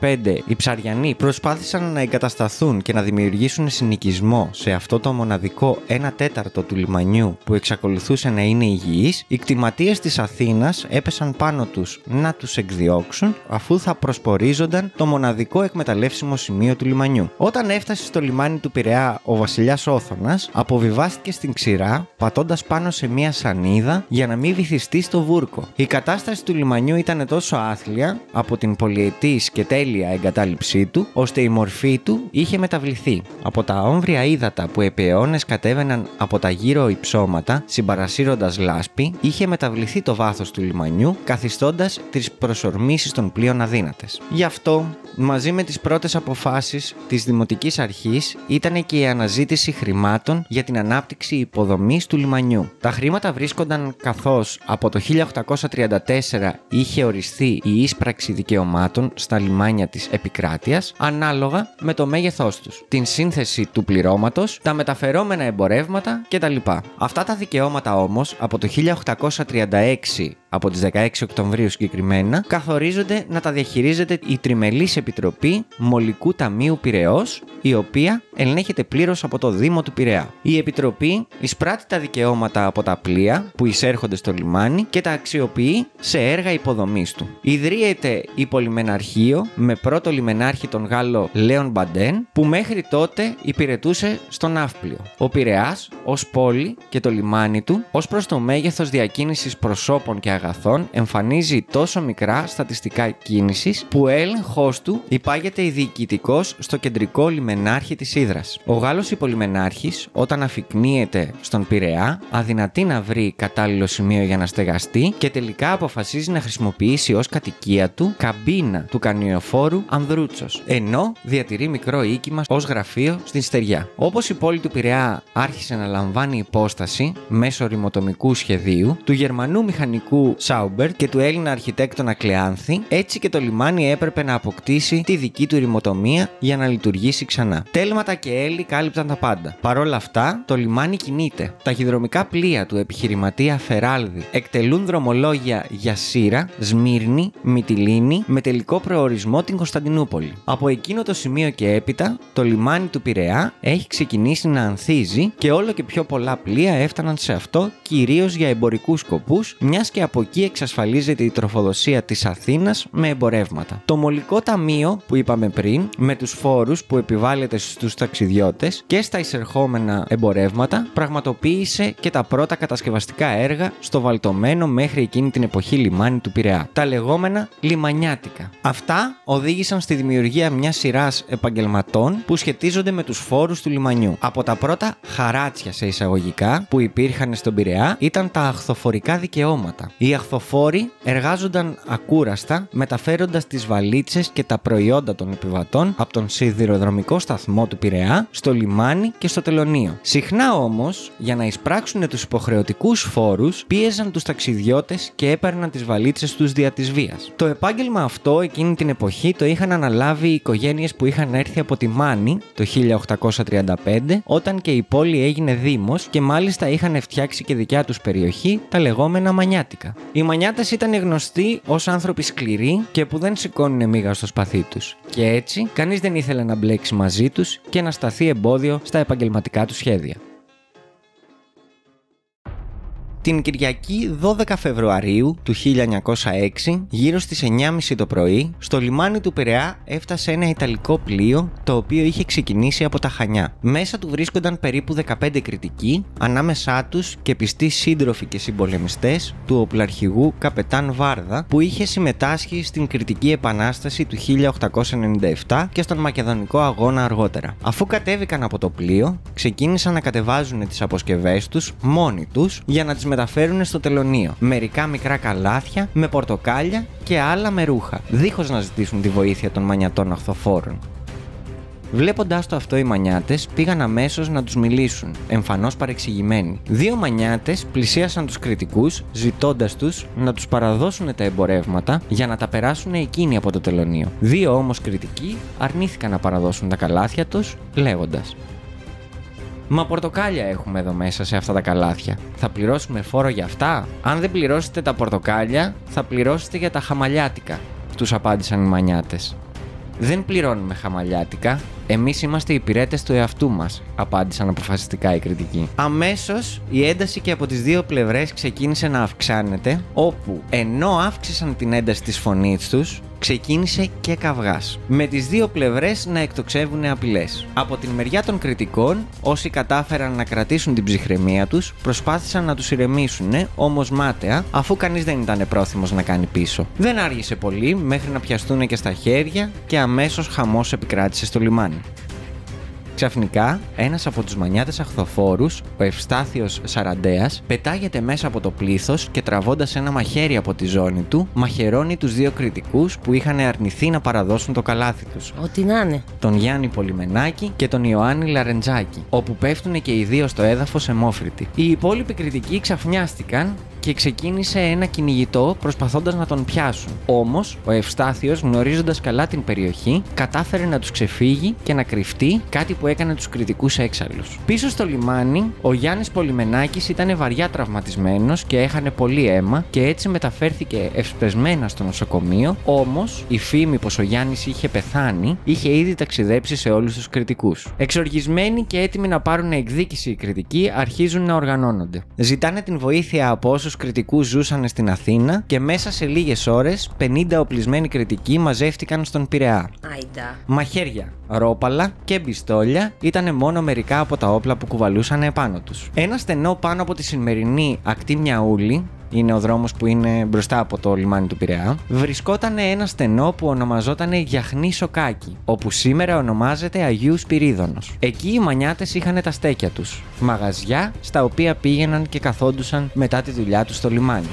1825 οι ψαριανοί προσπάθησαν να εγκατασταθούν και να δημιουργήσουν συνοικισμό σε αυτό το μοναδικό 1 τέταρτο του λιμανιού που εξακολουθούσε να είναι υγιής, οι κτηματίες της Αθήνας έπεσαν πάνω τους να τους εκδιώξουν αφού θα προσπορίζονταν το μοναδικό εκμεταλλεύσιμο σημείο του λιμανιού. Όταν έφτασε στο λιμάνι του Πειραιά ο βασιλιάς Όθωνας, αποβιβάστηκε στην ξηρά πατώντας πάνω σε μια σανίδα για να μην βυθιστεί στο βούρκο. Η κατάσταση του λιμανιού ήταν τόσο άθλια από την πολυετής και τέλεια εγκατάλειψή του, ώστε η μορφή του είχε μεταβληθεί. Από τα όμβρια ύδατα που επί αιώνες κατέβαιναν από τα γύρω υψώματα, συμπαρασύροντας λάσπη, είχε μεταβληθεί το βάθος του λιμανιού, καθιστώντας τις προσορμήσεις των πλοίων αδύνατες. Γι' αυτό, μαζί με τις πρώτες αποφάσεις της Δημοτικής Αρχής, ήταν και η αναζήτηση χρημάτων για την ανάπτυξη υποδομής του λιμανιού. Τα χρήματα βρίσκονταν καθώς από το 1834 είχε οριστεί η ίσπραξη δικαιωμάτων στα λιμάνια της επικράτειας ανάλογα με το μέγεθός τους, την σύνθεση του πληρώματος, τα μεταφερόμενα εμπορεύματα κτλ. Αυτά τα δικαιώματα όμως από το 1836 από τις 16 Οκτωβρίου συγκεκριμένα, καθορίζονται να τα διαχειρίζεται η Τριμελής Επιτροπή Μολικού Ταμείου Πυραιός, η οποία ελέγχεται πλήρως από το Δήμο του Πειραιά. Η Επιτροπή εισπράττει τα δικαιώματα από τα πλοία που εισέρχονται στο λιμάνι και τα αξιοποιεί σε έργα υποδομής του. Ιδρύεται η Πολυμεναρχείο με πρώτο λιμενάρχη τον Γάλλο Λέον Μπαντέν, που μέχρι τότε υπηρετούσε στο ναύπλιο. Ο Πειραιάς ως πόλη και το λιμάνι του ως προς το μέγεθος διακίνησης προσώπων και αγαθών εμφανίζει τόσο μικρά στατιστικά κίνησης που έλεγχό του υπάγεται διοικητικός στο κεντρικό λιμενάρχη της Ήδρας. Ο Γάλλος υπολιμενάρχης, όταν αφικνύεται στον Πειραιά, αδυνατεί να βρει κατάλληλο σημείο για να στεγαστεί και τελικά αποφασίζει να χρησιμοποιήσει ως κατοικία του καμπίνα του κανιοφόρου Ανδρούτσος, ενώ διατηρεί μικρό οίκημα ως γραφείο στην στεριά. Όπως η πόλη του Πειραιά άρχισε να λαμβάνει υπόσταση μέσω ρημοτομικού σχεδίου του Γερμανού μηχανικού Σάουμπερ και του Έλληνα αρχιτέκτονα Κλεάνθη, έτσι και το λιμάνι έπρεπε να αποκτήσει τη δική του ρημοτομία για να λειτουργήσει ξανά. Τέλματα και έλλη κάλυπταν τα πάντα. Παρ' όλα αυτά, το λιμάνι κινείται. Τα χειδρομικά πλοία του επιχειρηματία Φεράλδη εκτελούν δρομολόγια για Σύρα, Σμύρνη, Μυτιλίνη με τελικό προορισμό την Κωνσταντινούπολη. Από εκείνο το σημείο και έπειτα, το λιμάνι του Πειραιά έχει ξεκινήσει να ανθίζει και όλο και πιο πολλά πλοία έφταναν σε αυτό κυρίως για εμπορικούς σκοπούς, μιας και από εκεί εξασφαλίζεται η τροφοδοσία της Αθήνας με εμπορεύματα. Το μολικό ταμείο που είπαμε πριν, με τους φόρους που επιβάλλεται στους ταξιδιώτες και στα εισερχόμενα εμπορεύματα, πραγματοποίησε και τα πρώτα κατασκευαστικά έργα στο βαλτωμένο μέχρι εκείνη την εποχή λιμάνι του Πειραιά. Τα λεγόμενα λιμανιάτικα. Αυτά οδήγησαν στη δημιουργία μιας σειράς επαγγελματών που σχετίζονται με τους φόρους του λιμανιού. Από τα πρώτα χαράτσια σε εισαγωγικά που υπήρχαν στον Πειραιά ήταν τα αχθοφορικά δικαιώματα. Οι αχθοφόροι εργάζονταν ακούραστα μεταφέροντας τις βαλίτσες και τα προϊόντα των επιβατών από τον σιδηροδρομικό σταθμό του Πειραιά στο λιμάνι και στο τελωνίο. Συχνά όμως, για να εισπράξουν τους υποχρεωτικούς φόρους, πίεζαν τους ταξιδιώτες και έπαιρναν τις βαλίτσες τους δια της βίας. Το επάγγελμα αυτό εκείνη την εποχή το είχαν αναλάβει οι οικογένειες που είχαν έρθει από τη Μάνη το 1835, όταν και η πόλη έγινε δήμος και μάλιστα είχαν φτιάξει και δικιά τους περιοχή, τα λεγόμενα μανιάτικα. Οι μανιάτες ήταν γνωστοί ως άνθρωποι σκληροί και που δεν σηκώνουν μίγα στο σπαθί τους. Και έτσι, κανείς δεν ήθελε να μπλέξει μαζί τους και να σταθεί εμπόδιο στα επαγγελματικά του σχέδια. Την Κυριακή 12 Φεβρουαρίου του 1906, γύρω στις 9.30 το πρωί, στο λιμάνι του Πειραιά έφτασε ένα Ιταλικό πλοίο το οποίο είχε ξεκινήσει από τα Χανιά. Μέσα του βρίσκονταν περίπου 15 κριτικοί, ανάμεσά τους και πιστοί σύντροφοι και συμπολεμιστές του οπλαρχηγού Καπετάν Βάρδα που είχε συμμετάσχει στην Κρητική Επανάσταση του 1897 και στον Μακεδονικό Αγώνα αργότερα. Αφού κατέβηκαν από το πλοίο, ξεκίνησαν να κατεβάζουν τις αποσκευές τους μόνοι τους για να τις μεταφέρουν στο τελωνίο. Μερικά μικρά καλάθια με πορτοκάλια και άλλα με ρούχα, δίχως να ζητήσουν τη βοήθεια των μανιατών αχθοφόρων. Βλέποντάς το αυτό, οι μανιάτες πήγαν αμέσως να τους μιλήσουν, εμφανώς παρεξηγημένοι. Δύο μανιάτες πλησίασαν τους κριτικούς, ζητώντας τους να τους παραδώσουν τα εμπορεύματα για να τα περάσουν εκείνοι από το τελωνίο. Δύο όμως κριτικοί αρνήθηκαν να παραδώσουν τα καλάθια τους, λέγοντας: Μα πορτοκάλια έχουμε εδώ μέσα σε αυτά τα καλάθια. Θα πληρώσουμε φόρο για αυτά; Αν δεν πληρώσετε τα πορτοκάλια, θα πληρώσετε για τα χαμαλιάτικα, τους απάντησαν οι μανιάτες. Δεν πληρώνουμε χαμαλιάτικα. Εμείς είμαστε οι υπηρέτε του εαυτού μας, απάντησαν αποφασιστικά οι κριτικοί. Αμέσως η ένταση και από τις δύο πλευρές ξεκίνησε να αυξάνεται, όπου ενώ αύξησαν την ένταση της φωνής τους, ξεκίνησε και καυγάς. Με τις δύο πλευρές να εκτοξεύουν απειλές. Από την μεριά των κριτικών, όσοι κατάφεραν να κρατήσουν την ψυχραιμία τους, προσπάθησαν να τους ηρεμήσουν, όμως μάταια, αφού κανείς δεν ήταν πρόθυμος να κάνει πίσω. Δεν άργησε πολύ μέχρι να πιαστούν και στα χέρια και αμέσως χαμός επικράτησε στο λιμάνι. Ξαφνικά, ένας από τους μανιάτες αχθοφόρους, ο Ευστάθιος Σαραντέας, πετάγεται μέσα από το πλήθος και τραβώντας ένα μαχαίρι από τη ζώνη του, μαχαιρώνει τους δύο κριτικούς που είχαν αρνηθεί να παραδώσουν το καλάθι τους. Ό,τι να είναι. Τον Γιάννη Πολυμενάκη και τον Ιωάννη Λαρεντζάκη, όπου πέφτουν και οι δύο στο έδαφος αιμόφρητοι. Οι υπόλοιποι κριτικοί ξαφνιάστηκαν και ξεκίνησε ένα κυνηγητό προσπαθώντας να τον πιάσουν. Όμως, ο Ευστάθιος, γνωρίζοντας καλά την περιοχή, κατάφερε να τους ξεφύγει και να κρυφτεί, κάτι που έκανε τους κριτικούς έξαλλους. Πίσω στο λιμάνι, ο Γιάννης Πολυμενάκης ήταν βαριά τραυματισμένος και έχανε πολύ αίμα και έτσι μεταφέρθηκε ευσπεσμένα στο νοσοκομείο. Όμως, η φήμη πως ο Γιάννης είχε πεθάνει είχε ήδη ταξιδέψει σε όλους τους κριτικούς. Εξοργισμένοι και έτοιμοι να πάρουν εκδίκηση οι κριτικοί αρχίζουν να οργανώνονται. Ζητάνε την βοήθεια από όσου κριτικούς ζούσαν στην Αθήνα και μέσα σε λίγες ώρες 50 οπλισμένοι κριτικοί μαζεύτηκαν στον Πειραιά. Άιντα. Μαχαίρια, ρόπαλα και μπιστόλια ήταν μόνο μερικά από τα όπλα που κουβαλούσαν επάνω τους. Ένα στενό πάνω από τη σημερινή ακτή Μιαούλη, είναι ο δρόμος που είναι μπροστά από το λιμάνι του Πειραιά, βρισκόταν ένα στενό που ονομαζόταν Γιαχνή Σοκάκι, όπου σήμερα ονομάζεται Αγίους Σπυρίδωνο. Εκεί οι μανιάτες είχαν τα στέκια τους, μαγαζιά στα οποία πήγαιναν και καθόντουσαν μετά τη δουλειά τους στο λιμάνι.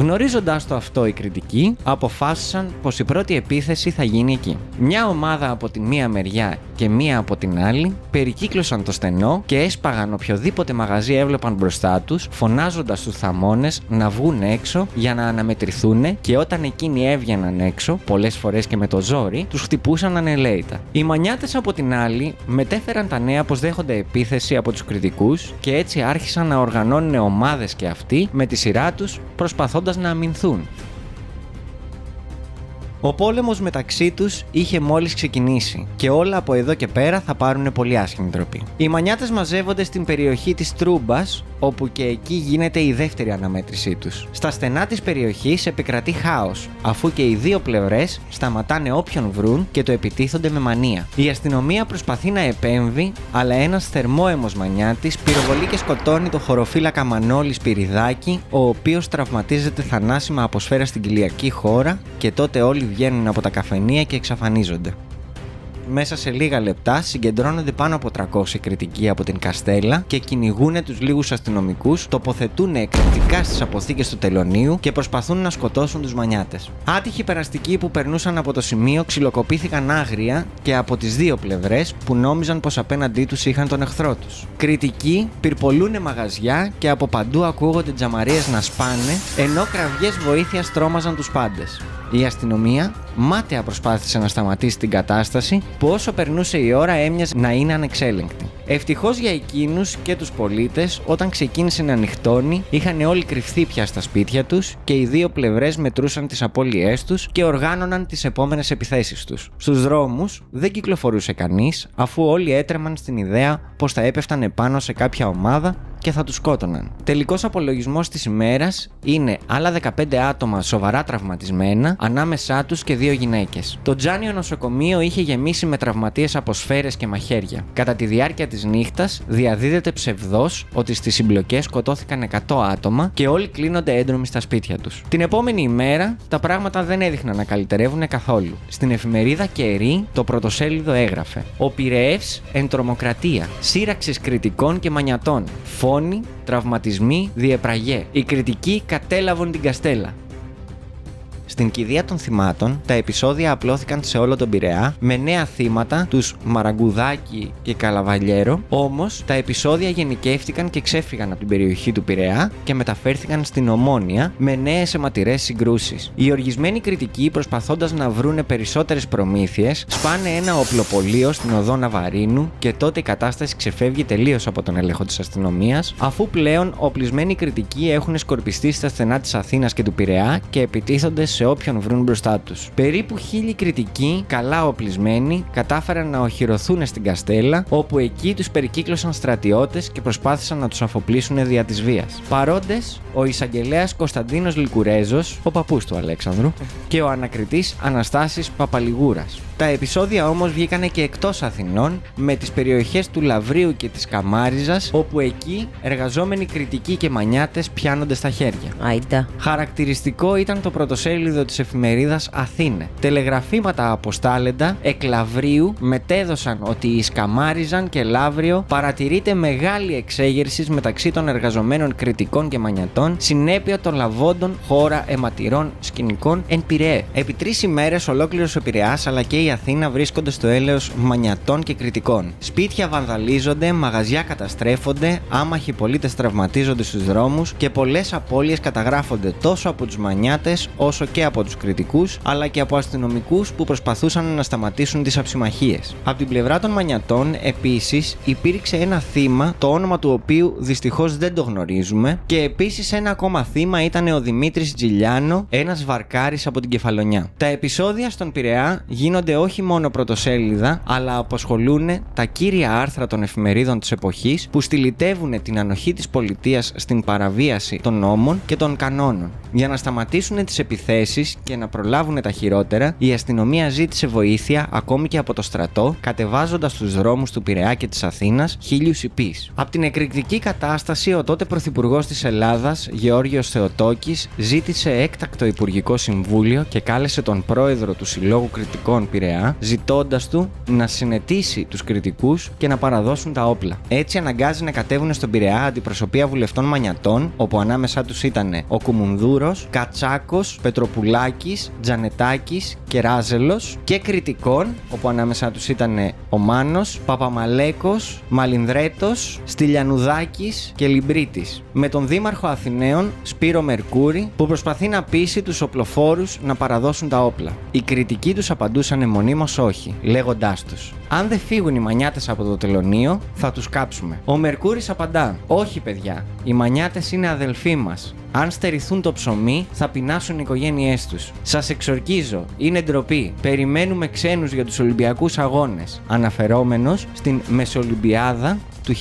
Γνωρίζοντας το αυτό οι κριτικοί, αποφάσισαν πως η πρώτη επίθεση θα γίνει εκεί. Μια ομάδα από τη μία μεριά και μία από την άλλη, περικύκλωσαν το στενό και έσπαγαν οποιοδήποτε μαγαζί έβλεπαν μπροστά τους, φωνάζοντας στου θαμώνες να βγουν έξω για να αναμετρηθούν και όταν εκείνοι έβγαιναν έξω, πολλές φορές και με το ζόρι, τους χτυπούσαν ανελαίητα. Οι μανιάτες από την άλλη μετέφεραν τα νέα πως δέχονται επίθεση από τους κριτικούς και έτσι άρχισαν να οργανώνουν ομάδες και αυτοί με τη σειρά τους προσπαθώντας να αμυνθούν. Ο πόλεμος μεταξύ τους είχε μόλις ξεκινήσει και όλα από εδώ και πέρα θα πάρουν πολύ άσχημη τροπή. Οι μανιάτες μαζεύονται στην περιοχή της Τρούμπας, όπου και εκεί γίνεται η δεύτερη αναμέτρησή τους. Στα στενά της περιοχής επικρατεί χάος, αφού και οι δύο πλευρές σταματάνε όποιον βρουν και το επιτίθονται με μανία. Η αστυνομία προσπαθεί να επέμβει, αλλά ένας θερμόαιμος μανιάτης πυροβολεί και σκοτώνει το χωροφύλακα Μανώλης Σπυριδάκη, ο οποίος τραυματίζεται θανάσιμα από σφαίρα στην κοιλιακή χώρα και τότε όλοι βγαίνουν από τα καφενεία και εξαφανίζονται. Μέσα σε λίγα λεπτά συγκεντρώνονται πάνω από 300 κριτικοί από την Καστέλα και κυνηγούν τους λίγους αστυνομικούς, τοποθετούν εκρηκτικά στις αποθήκες του τελωνίου και προσπαθούν να σκοτώσουν τους μανιάτες. Άτυχοι περαστικοί που περνούσαν από το σημείο ξυλοκοπήθηκαν άγρια και από τις δύο πλευρές που νόμιζαν πως απέναντί τους είχαν τον εχθρό τους. Κριτικοί πυρπολούν μαγαζιά και από παντού ακούγονται τζαμαρίες να σπάνε, ενώ κραυγές βοήθειας τρόμαζαν τους πάντες. Η αστυνομία μάταια προσπάθησε να σταματήσει την κατάσταση που όσο περνούσε η ώρα έμοιαζε να είναι ανεξέλεγκτη. Ευτυχώς για εκείνους και τους πολίτες, όταν ξεκίνησε να νυχτώνει, είχαν όλοι κρυφθεί πια στα σπίτια τους και οι δύο πλευρές μετρούσαν τις απώλειές τους και οργάνωναν τις επόμενες επιθέσεις τους. Στους δρόμους δεν κυκλοφορούσε κανείς, αφού όλοι έτρεμαν στην ιδέα πως θα έπεφταν επάνω σε κάποια ομάδα και θα τους σκότωναν. Τελικός απολογισμός της ημέρας είναι άλλα 15 άτομα σοβαρά τραυματισμένα, ανάμεσά τους και δύο γυναίκες. Το Τζάνιο νοσοκομείο είχε γεμίσει με τραυματίες από σφαίρες και μαχαίρια. Κατά τη διάρκεια της νύχτας διαδίδεται ψευδός ότι στις συμπλοκές σκοτώθηκαν 100 άτομα και όλοι κλείνονται έντρομοι στα σπίτια τους. Την επόμενη ημέρα τα πράγματα δεν έδειχναν να καλυτερεύουν καθόλου. Στην εφημερίδα Κερί το πρωτοσέλιδο έγραφε: Ο Πυρεεύς εν τρομοκρατία, σύραξης κριτικών και μανιατών, φόνοι, τραυματισμοί, διεπραγέ. Οι κριτικοί κατέλαβαν την καστέλα. Στην κηδεία των θυμάτων, τα επεισόδια απλώθηκαν σε όλο τον Πειραιά με νέα θύματα, τους Μαραγκουδάκη και Καλαβαλιέρο. Όμως, τα επεισόδια γενικεύτηκαν και ξέφυγαν από την περιοχή του Πειραιά και μεταφέρθηκαν στην Ομόνια με νέες αιματηρές συγκρούσεις. Οι οργισμένοι κριτικοί, προσπαθώντας να βρούνε περισσότερες προμήθειες, σπάνε ένα οπλοπολείο στην οδό Ναβαρίνου και τότε η κατάσταση ξεφεύγει τελείως από τον έλεγχο της αστυνομίας, αφού πλέον οπλισμένοι κριτικοί έχουν σκορπιστεί στα στενά της Αθήνας και του Πειραιά και επιτίθονται σε όποιον βρουν μπροστά τους. Περίπου χίλιοι κριτικοί, καλά οπλισμένοι, κατάφεραν να οχυρωθούν στην Καστέλα, όπου εκεί τους περικύκλωσαν στρατιώτες και προσπάθησαν να τους αφοπλίσουν δια της βίας. Παρόντες, ο εισαγγελέας Κωνσταντίνος Λικουρέζος, ο παππούς του Αλέξανδρου, και ο ανακριτής Αναστάσης Παπαλιγούρας. Τα επεισόδια όμως βγήκανε και εκτός Αθηνών, με τις περιοχές του Λαβρίου και της Καμάριζας, όπου εκεί εργαζόμενοι κριτικοί και μανιάτες πιάνονται στα χέρια. Άιντα. Χαρακτηριστικό ήταν το πρωτοσέλιδο της εφημερίδας Αθήνε. Τελεγραφήματα από Στάλεντα εκ Λαβρίου μετέδωσαν ότι η Σκαμάριζαν και Λαύριο παρατηρείται μεγάλη εξέγερσης μεταξύ των εργαζομένων κριτικών και μανιατών, συνέπεια των λαβόντων χώρα αιματηρών σκηνικών εν Πειραίε. Επί τρεις ημέρες ολόκληρος ο Πειραιάς αλλά και η Αθήνα βρίσκονται στο έλεος μανιατών και κριτικών. Σπίτια βανδαλίζονται, μαγαζιά καταστρέφονται, άμαχοι πολίτες τραυματίζονται στους δρόμους και πολλές απώλειες καταγράφονται τόσο από τους μανιάτες όσο και από τους κριτικούς, αλλά και από αστυνομικούς που προσπαθούσαν να σταματήσουν τις αψημαχίε. Από την πλευρά των μανιατών, επίσης, υπήρξε ένα θύμα, το όνομα του οποίου δυστυχώς δεν το γνωρίζουμε, και επίσης ένα ακόμα θύμα ήταν ο Δημήτρης Τζιλιάνο, ένας βαρκάρης από την Κεφαλονιά. Τα επεισόδια στον Πειραιά γίνονται όχι μόνο πρωτοσέλιδα, αλλά απασχολούν τα κύρια άρθρα των εφημερίδων της εποχής που στυλιτεύουν την ανοχή της πολιτείας στην παραβίαση των νόμων και των κανόνων. Για να σταματήσουν τις επιθέσεις και να προλάβουν τα χειρότερα, η αστυνομία ζήτησε βοήθεια ακόμη και από το στρατό, κατεβάζοντας στου δρόμους του Πειραιά και της Αθήνας χίλιους υπεί. Από την εκρηκτική κατάσταση, ο τότε Πρωθυπουργός της Ελλάδας, Γεώργιος Θεοτόκης, ζήτησε έκτακτο Υπουργικό Συμβούλιο και κάλεσε τον πρόεδρο του Συλλόγου Κριτικών Πειραιά, ζητώντας του να συνετίσει τους κριτικούς και να παραδώσουν τα όπλα. Έτσι αναγκάζει να κατέβουν στον Πειραιά αντιπροσωπεία βουλευτών Μανιατών, όπου ανάμεσά τους ήταν ο Κουμουνδούρος, Κατσάκος, Μητροπουλάκη, Τζανετάκης και Ράζελος και κριτικών, όπου ανάμεσά τους ήταν ο Μάνος, Παπαμαλέκος, Μαλινδρέτος, Στυλιανουδάκης και Λιμπρίτης. Με τον Δήμαρχο Αθηναίων, Σπύρο Μερκούρη, που προσπαθεί να πείσει τους οπλοφόρους να παραδώσουν τα όπλα. Οι κριτικοί τους απαντούσαν μονίμως όχι, λέγοντάς τους: Αν δεν φύγουν οι μανιάτες από το τελωνίο, θα τους κάψουμε. Ο Μερκούρης απαντά: Όχι, παιδιά, οι μανιάτες είναι αδελφοί μας. Αν στερηθούν το ψωμί, θα πεινάσουν οι οικογένειές τους. Σας εξορκίζω, είναι ντροπή. Περιμένουμε ξένους για τους Ολυμπιακούς Αγώνες. Αναφερόμενος στην Μεσολυμπιάδα του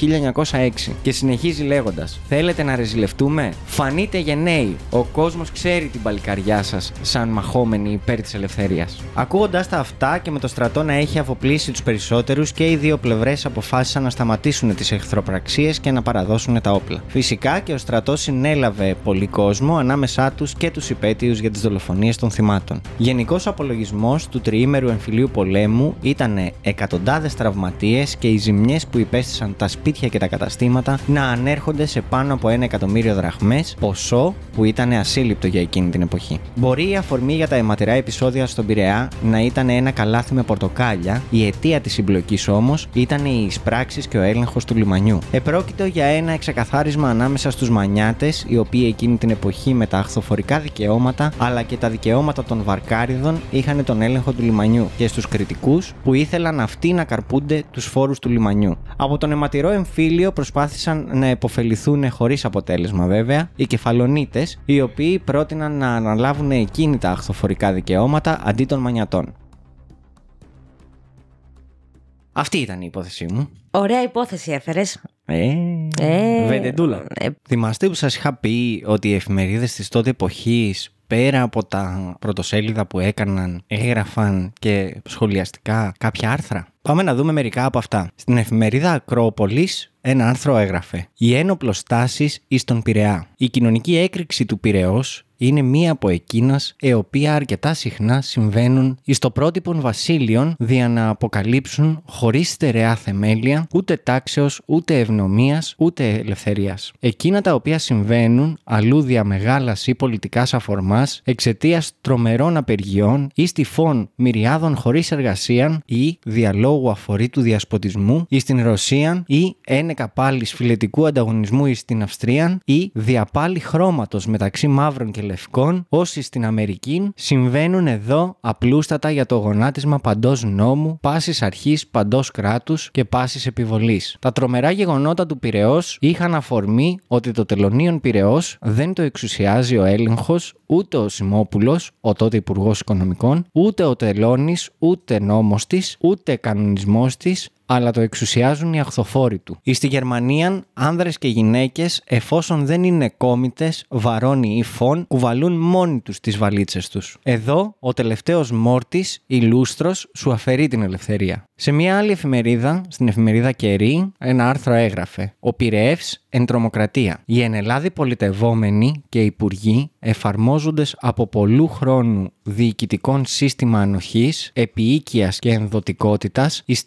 1906 και συνεχίζει λέγοντας: Θέλετε να ρεζιλευτούμε, φανείτε γενναίοι. Ο κόσμος ξέρει την παλικαριά σας σαν μαχόμενοι υπέρ της ελευθερίας. Ακούγοντα τα αυτά και με το στρατό να έχει αφοπλίσει τους περισσότερους και οι δύο πλευρές αποφάσισαν να σταματήσουν τις εχθροπραξίες και να παραδώσουν τα όπλα. Φυσικά και ο στρατός συνέλαβε πολύ κόσμο ανάμεσά τους και τους υπέτειους για τις δολοφονίες των θυμάτων. Γενικός απολογισμός του τριήμερου εμφυλίου πολέμου ήταν εκατοντάδες τραυματίες και οι ζημιές που υπέστησαν τα σπίτια και τα καταστήματα να ανέρχονται σε πάνω από ένα εκατομμύριο δραχμές, ποσό που ήταν ασύλληπτο για εκείνη την εποχή. Μπορεί η αφορμή για τα αιματηρά επεισόδια στον Πειραιά να ήταν ένα καλάθι με πορτοκάλια, η αιτία της συμπλοκής όμως ήταν οι εισπράξεις και ο έλεγχος του λιμανιού. Επρόκειτο για ένα εξακαθάρισμα ανάμεσα στους μανιάτες, οι οποίοι εκείνη την εποχή με τα αχθοφορικά δικαιώματα αλλά και τα δικαιώματα των βαρκάριδων είχαν τον έλεγχο του λιμανιού και στους κριτικούς που ήθελαν αυτοί να καρπούνται τους φόρους του λιμανιού. Από τον αιματηρό εμφύλιο προσπάθησαν να επωφεληθούν χωρίς αποτέλεσμα βέβαια οι κεφαλονίτες, οι οποίοι πρότειναν να αναλάβουν εκείνη τα αχθοφορικά δικαιώματα αντί των μανιατών. Αυτή ήταν η υπόθεσή μου. Ωραία υπόθεση έφερες. Ε, Ε, Βεντεντούλα. ε. Θυμάστε που σας είχα πει ότι οι εφημερίδες της τότε εποχής πέρα από τα πρωτοσέλιδα που έκαναν, έγραφαν και σχολιαστικά κάποια άρθρα; Πάμε να δούμε μερικά από αυτά. Στην εφημερίδα Ακρόπολης ένα άρθρο έγραφε «Η ένοπλος τάσης εις τον Πειραιά. Η κοινωνική έκρηξη του Πειραιός είναι μία από εκείνας η οποία αρκετά συχνά συμβαίνουν εις το πρότυπον βασίλειων δια να αποκαλύψουν χωρίς στερεά θεμέλια ούτε τάξεως, ούτε ευνομίας, ούτε ελευθερίας. Εκείνα τα οποία συμβαίνουν αλλού δια μεγάλας ή πολιτικάς αφορμάς εξαιτίας τρομερών απεργιών ή στυφών μυριάδων χωρίς εργασία ή διαλόγου αφορή του διασποτισμού ή στην Ρωσία ή ένεκα πάλι φιλετικού ανταγωνισμού ή στην Αυστρία ή διαπάλι χρώματος μεταξύ μαύρων και λευκών όσοι στην Αμερική συμβαίνουν εδώ απλούστατα για το γονάτισμα παντός νόμου, πάσης αρχής παντός κράτους και πάσης επιβολής. Τα τρομερά γεγονότα του Πυραιός είχαν αφορμή ότι το τελωνίον Πυραιός δεν το εξουσιάζει ο έλεγχος ούτε ο Σιμόπουλος, ο τότε Υπουργός Οικονομικών, ούτε ο Τελώνης, ούτε νόμος της, ούτε κανονισμός της, αλλά το εξουσιάζουν οι αχθοφόροι του. Ή στη Γερμανία, άνδρες και γυναίκες, εφόσον δεν είναι κόμιτες, βαρώνει ή φων, κουβαλούν μόνοι τους τις βαλίτσες τους. Εδώ, ο τελευταίος μόρτης, η λούστρος, σου αφαιρεί την ελευθερία. Σε μια άλλη εφημερίδα, στην εφημερίδα Κερί, ένα άρθρο έγραφε «Ο Πυραιεύς εν τρομοκρατία. Οι εν Ελλάδη πολιτευόμενοι και υπουργοί εφαρμόζοντες από πολλού χρόνου διοικητικών σύστημα ανοχής, επιοίκειας και ενδοτικότητας εις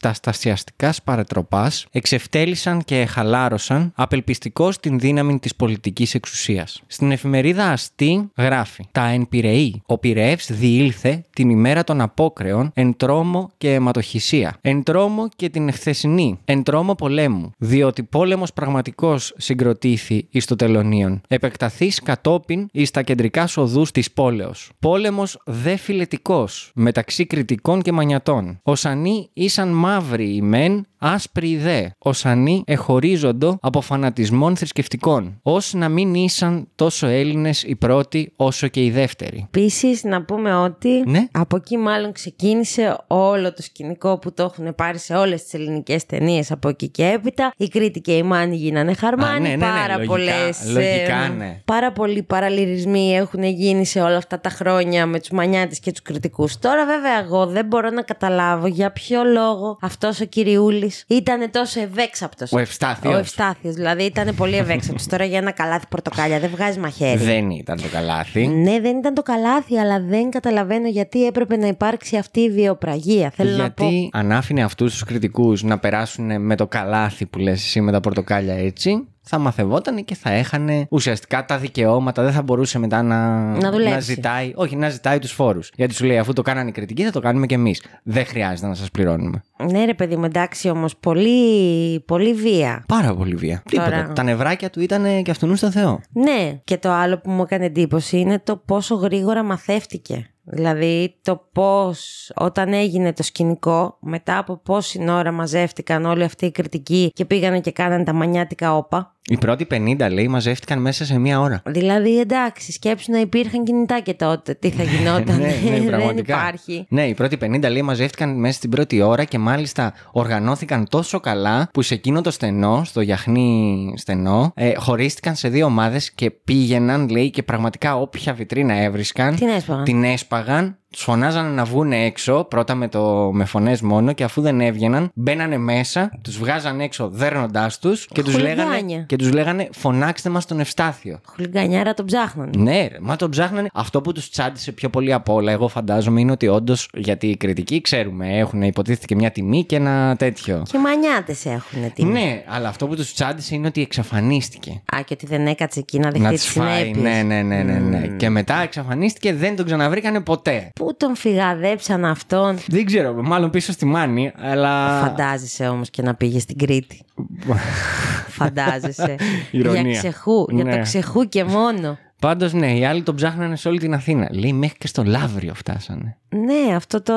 τα στασιαστικάς παρατροπάς, εξευτέλισαν και εχαλάρωσαν απελπιστικώς την δύναμη της πολιτικής εξουσίας. Στην εφημερίδα Αστή γράφει «Τα εν Πυραιή, ο Πυραιεύς διήλθε την ημέρα των απόκρεων εν τρόμο και αιματοχυσία, εν τρόμο και την εχθεσινή, εν τρόμο πολέμου, διότι πόλεμος πραγματικός συγκροτήθη εις το τελωνίον, επεκταθείς κατόπιν εις τα κεντρικά σοδούς της πόλεως. Πόλεμος δε φιλετικός, μεταξύ κριτικών και μανιατών. Οσανοί ήσαν μαύροι οι μεν, άσπροι οι δε. Οσανοί εχωρίζοντο από φανατισμών θρησκευτικών. Ως να μην ήσαν τόσο Έλληνες οι πρώτοι όσο και οι δεύτεροι. Επίσης, να πούμε ότι Ναι. από εκεί μάλλον ξεκίνησε όλο το σκηνικό που το έχουν πάρει σε όλες τις ελληνικές ταινίες από εκεί και έπειτα. Η Κρήτη και η Μάνη γίνανε χαρμάνοι. Α, ναι, ναι, ναι, πάρα λογικά, πολλές, λογικά, ε, ναι. Πάρα πολλοί παραλυρισμοί έχουν γίνει σε όλα αυτά τα χρόνια με τους Μανιάτες και τους κριτικούς. Τώρα, βέβαια, εγώ δεν μπορώ να καταλάβω για ποιο λόγο αυτός ο κυριούλη ήταν τόσο ευέξαπτος. Ο Ευστάθιος. Ο Ευστάθιος, δηλαδή ήταν πολύ ευέξαπτος. Τώρα για ένα καλάθι πορτοκάλια δεν βγάζει μαχαίρι. Δεν ήταν το καλάθι. Ναι, δεν ήταν το καλάθι, αλλά δεν καταλαβαίνω γιατί έπρεπε να υπάρξει αυτή η βιοπραγία. Θέλω να πω. Γιατί αν άφηνε αυτούς τους κριτικούς να περάσουν με το καλάθι που λες εσύ με τα πορτοκάλια έτσι, θα μαθευόταν και θα έχανε ουσιαστικά τα δικαιώματα. Δεν θα μπορούσε μετά να, Να δουλέψει. ζητάει. Όχι, να ζητάει τους φόρους. Γιατί σου λέει, αφού το κάνανε οι κριτικοί, θα το κάνουμε κι εμείς. Δεν χρειάζεται να σας πληρώνουμε. Ναι, ρε παιδί μου, εντάξει όμως, πολύ, πολύ βία. Πάρα πολύ βία. Τώρα- Τίποτα. Τα νευράκια του ήταν και αυτού στο Θεό. Ναι, και το άλλο που μου έκανε εντύπωση είναι το πόσο γρήγορα μαθεύτηκε. Δηλαδή το πώς όταν έγινε το σκηνικό, μετά από πόση ώρα μαζεύτηκαν όλοι αυτοί οι κριτικοί και πήγανε και κάνανε τα μανιάτικα όπα. Οι πρώτοι 50 λέει μαζεύτηκαν μέσα σε μία ώρα. Δηλαδή εντάξει, σκέψου να υπήρχαν κινητά και τότε. Τι θα γινόταν. ναι, ναι, Δεν πραγματικά. υπάρχει. Ναι, οι πρώτοι 50 λέει μαζεύτηκαν μέσα στην πρώτη ώρα και μάλιστα οργανώθηκαν τόσο καλά που σε εκείνο το στενό, στο γιαχνί στενό, ε, χωρίστηκαν σε δύο ομάδες και πήγαιναν, λέει, και πραγματικά όποια βιτρίνα έβρισκαν. Την έσπαγαν. Την έσπαγαν. Του φωνάζανε να βγουν έξω, πρώτα με, το, με φωνές μόνο, και αφού δεν έβγαιναν, μπαίνανε μέσα, τους βγάζαν έξω δέρνοντάς τους και τους Χουλιγάνια. λέγανε, και τους λέγανε Φωνάξτε μας τον Ευστάθιο. Χουλιγκανιάρα τον ψάχνανε. Ναι, ρε, μα τον ψάχνανε. Αυτό που τους τσάντισε πιο πολύ απ' όλα, εγώ φαντάζομαι, είναι ότι όντως, γιατί οι κριτικοί ξέρουμε, έχουν υποτίθεται και μια τιμή και ένα τέτοιο. Και μανιάτες έχουν τι. Ναι, αλλά αυτό που τους τσάντισε είναι ότι εξαφανίστηκε. Α, και ότι δεν έκατσε εκεί να Να δεχτεί τις τις φάει. συνέπειες. Ναι, ναι, ναι, ναι, ναι. Και μετά εξαφανίστηκε, δεν τον ξαναβρήκανε ποτέ. Πού τον φυγαδέψαν αυτόν; Δεν ξέρω, μάλλον πίσω στη Μάνη, αλλά. Φαντάζεσαι όμως και να πήγε στην Κρήτη. Φαντάζεσαι. Ηρωνία. Για ξεχού, για Ναι. το ξεχού και μόνο. Πάντως, ναι, οι άλλοι τον ψάχνανε σε όλη την Αθήνα. Λέει μέχρι και στο Λαύριο φτάσανε. Ναι, αυτό το,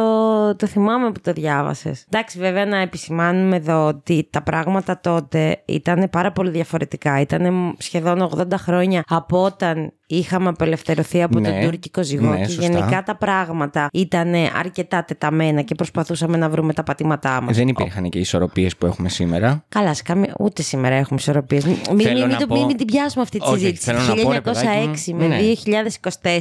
το θυμάμαι που το διάβασες. Εντάξει, βέβαια να επισημάνουμε εδώ ότι τα πράγματα τότε ήταν πάρα πολύ διαφορετικά. Ήταν σχεδόν 80 χρόνια από όταν είχαμε απελευθερωθεί από Ναι, τον τουρκικό ζυγό. ναι, και σωστά. γενικά τα πράγματα ήταν αρκετά τεταμένα και προσπαθούσαμε να βρούμε τα πατήματά μας. Δεν υπήρχαν και οι ισορροπίες που έχουμε σήμερα. Καλά, σε καμία... ούτε σήμερα έχουμε ισορροπίες. Μην, μην, Θέλω μην, να το- πω- μην, μην την πιάσουμε αυτή τη Όχι, συζήτηση. θέλω να πω, ρε παιδάκι 1906 μου, με ναι.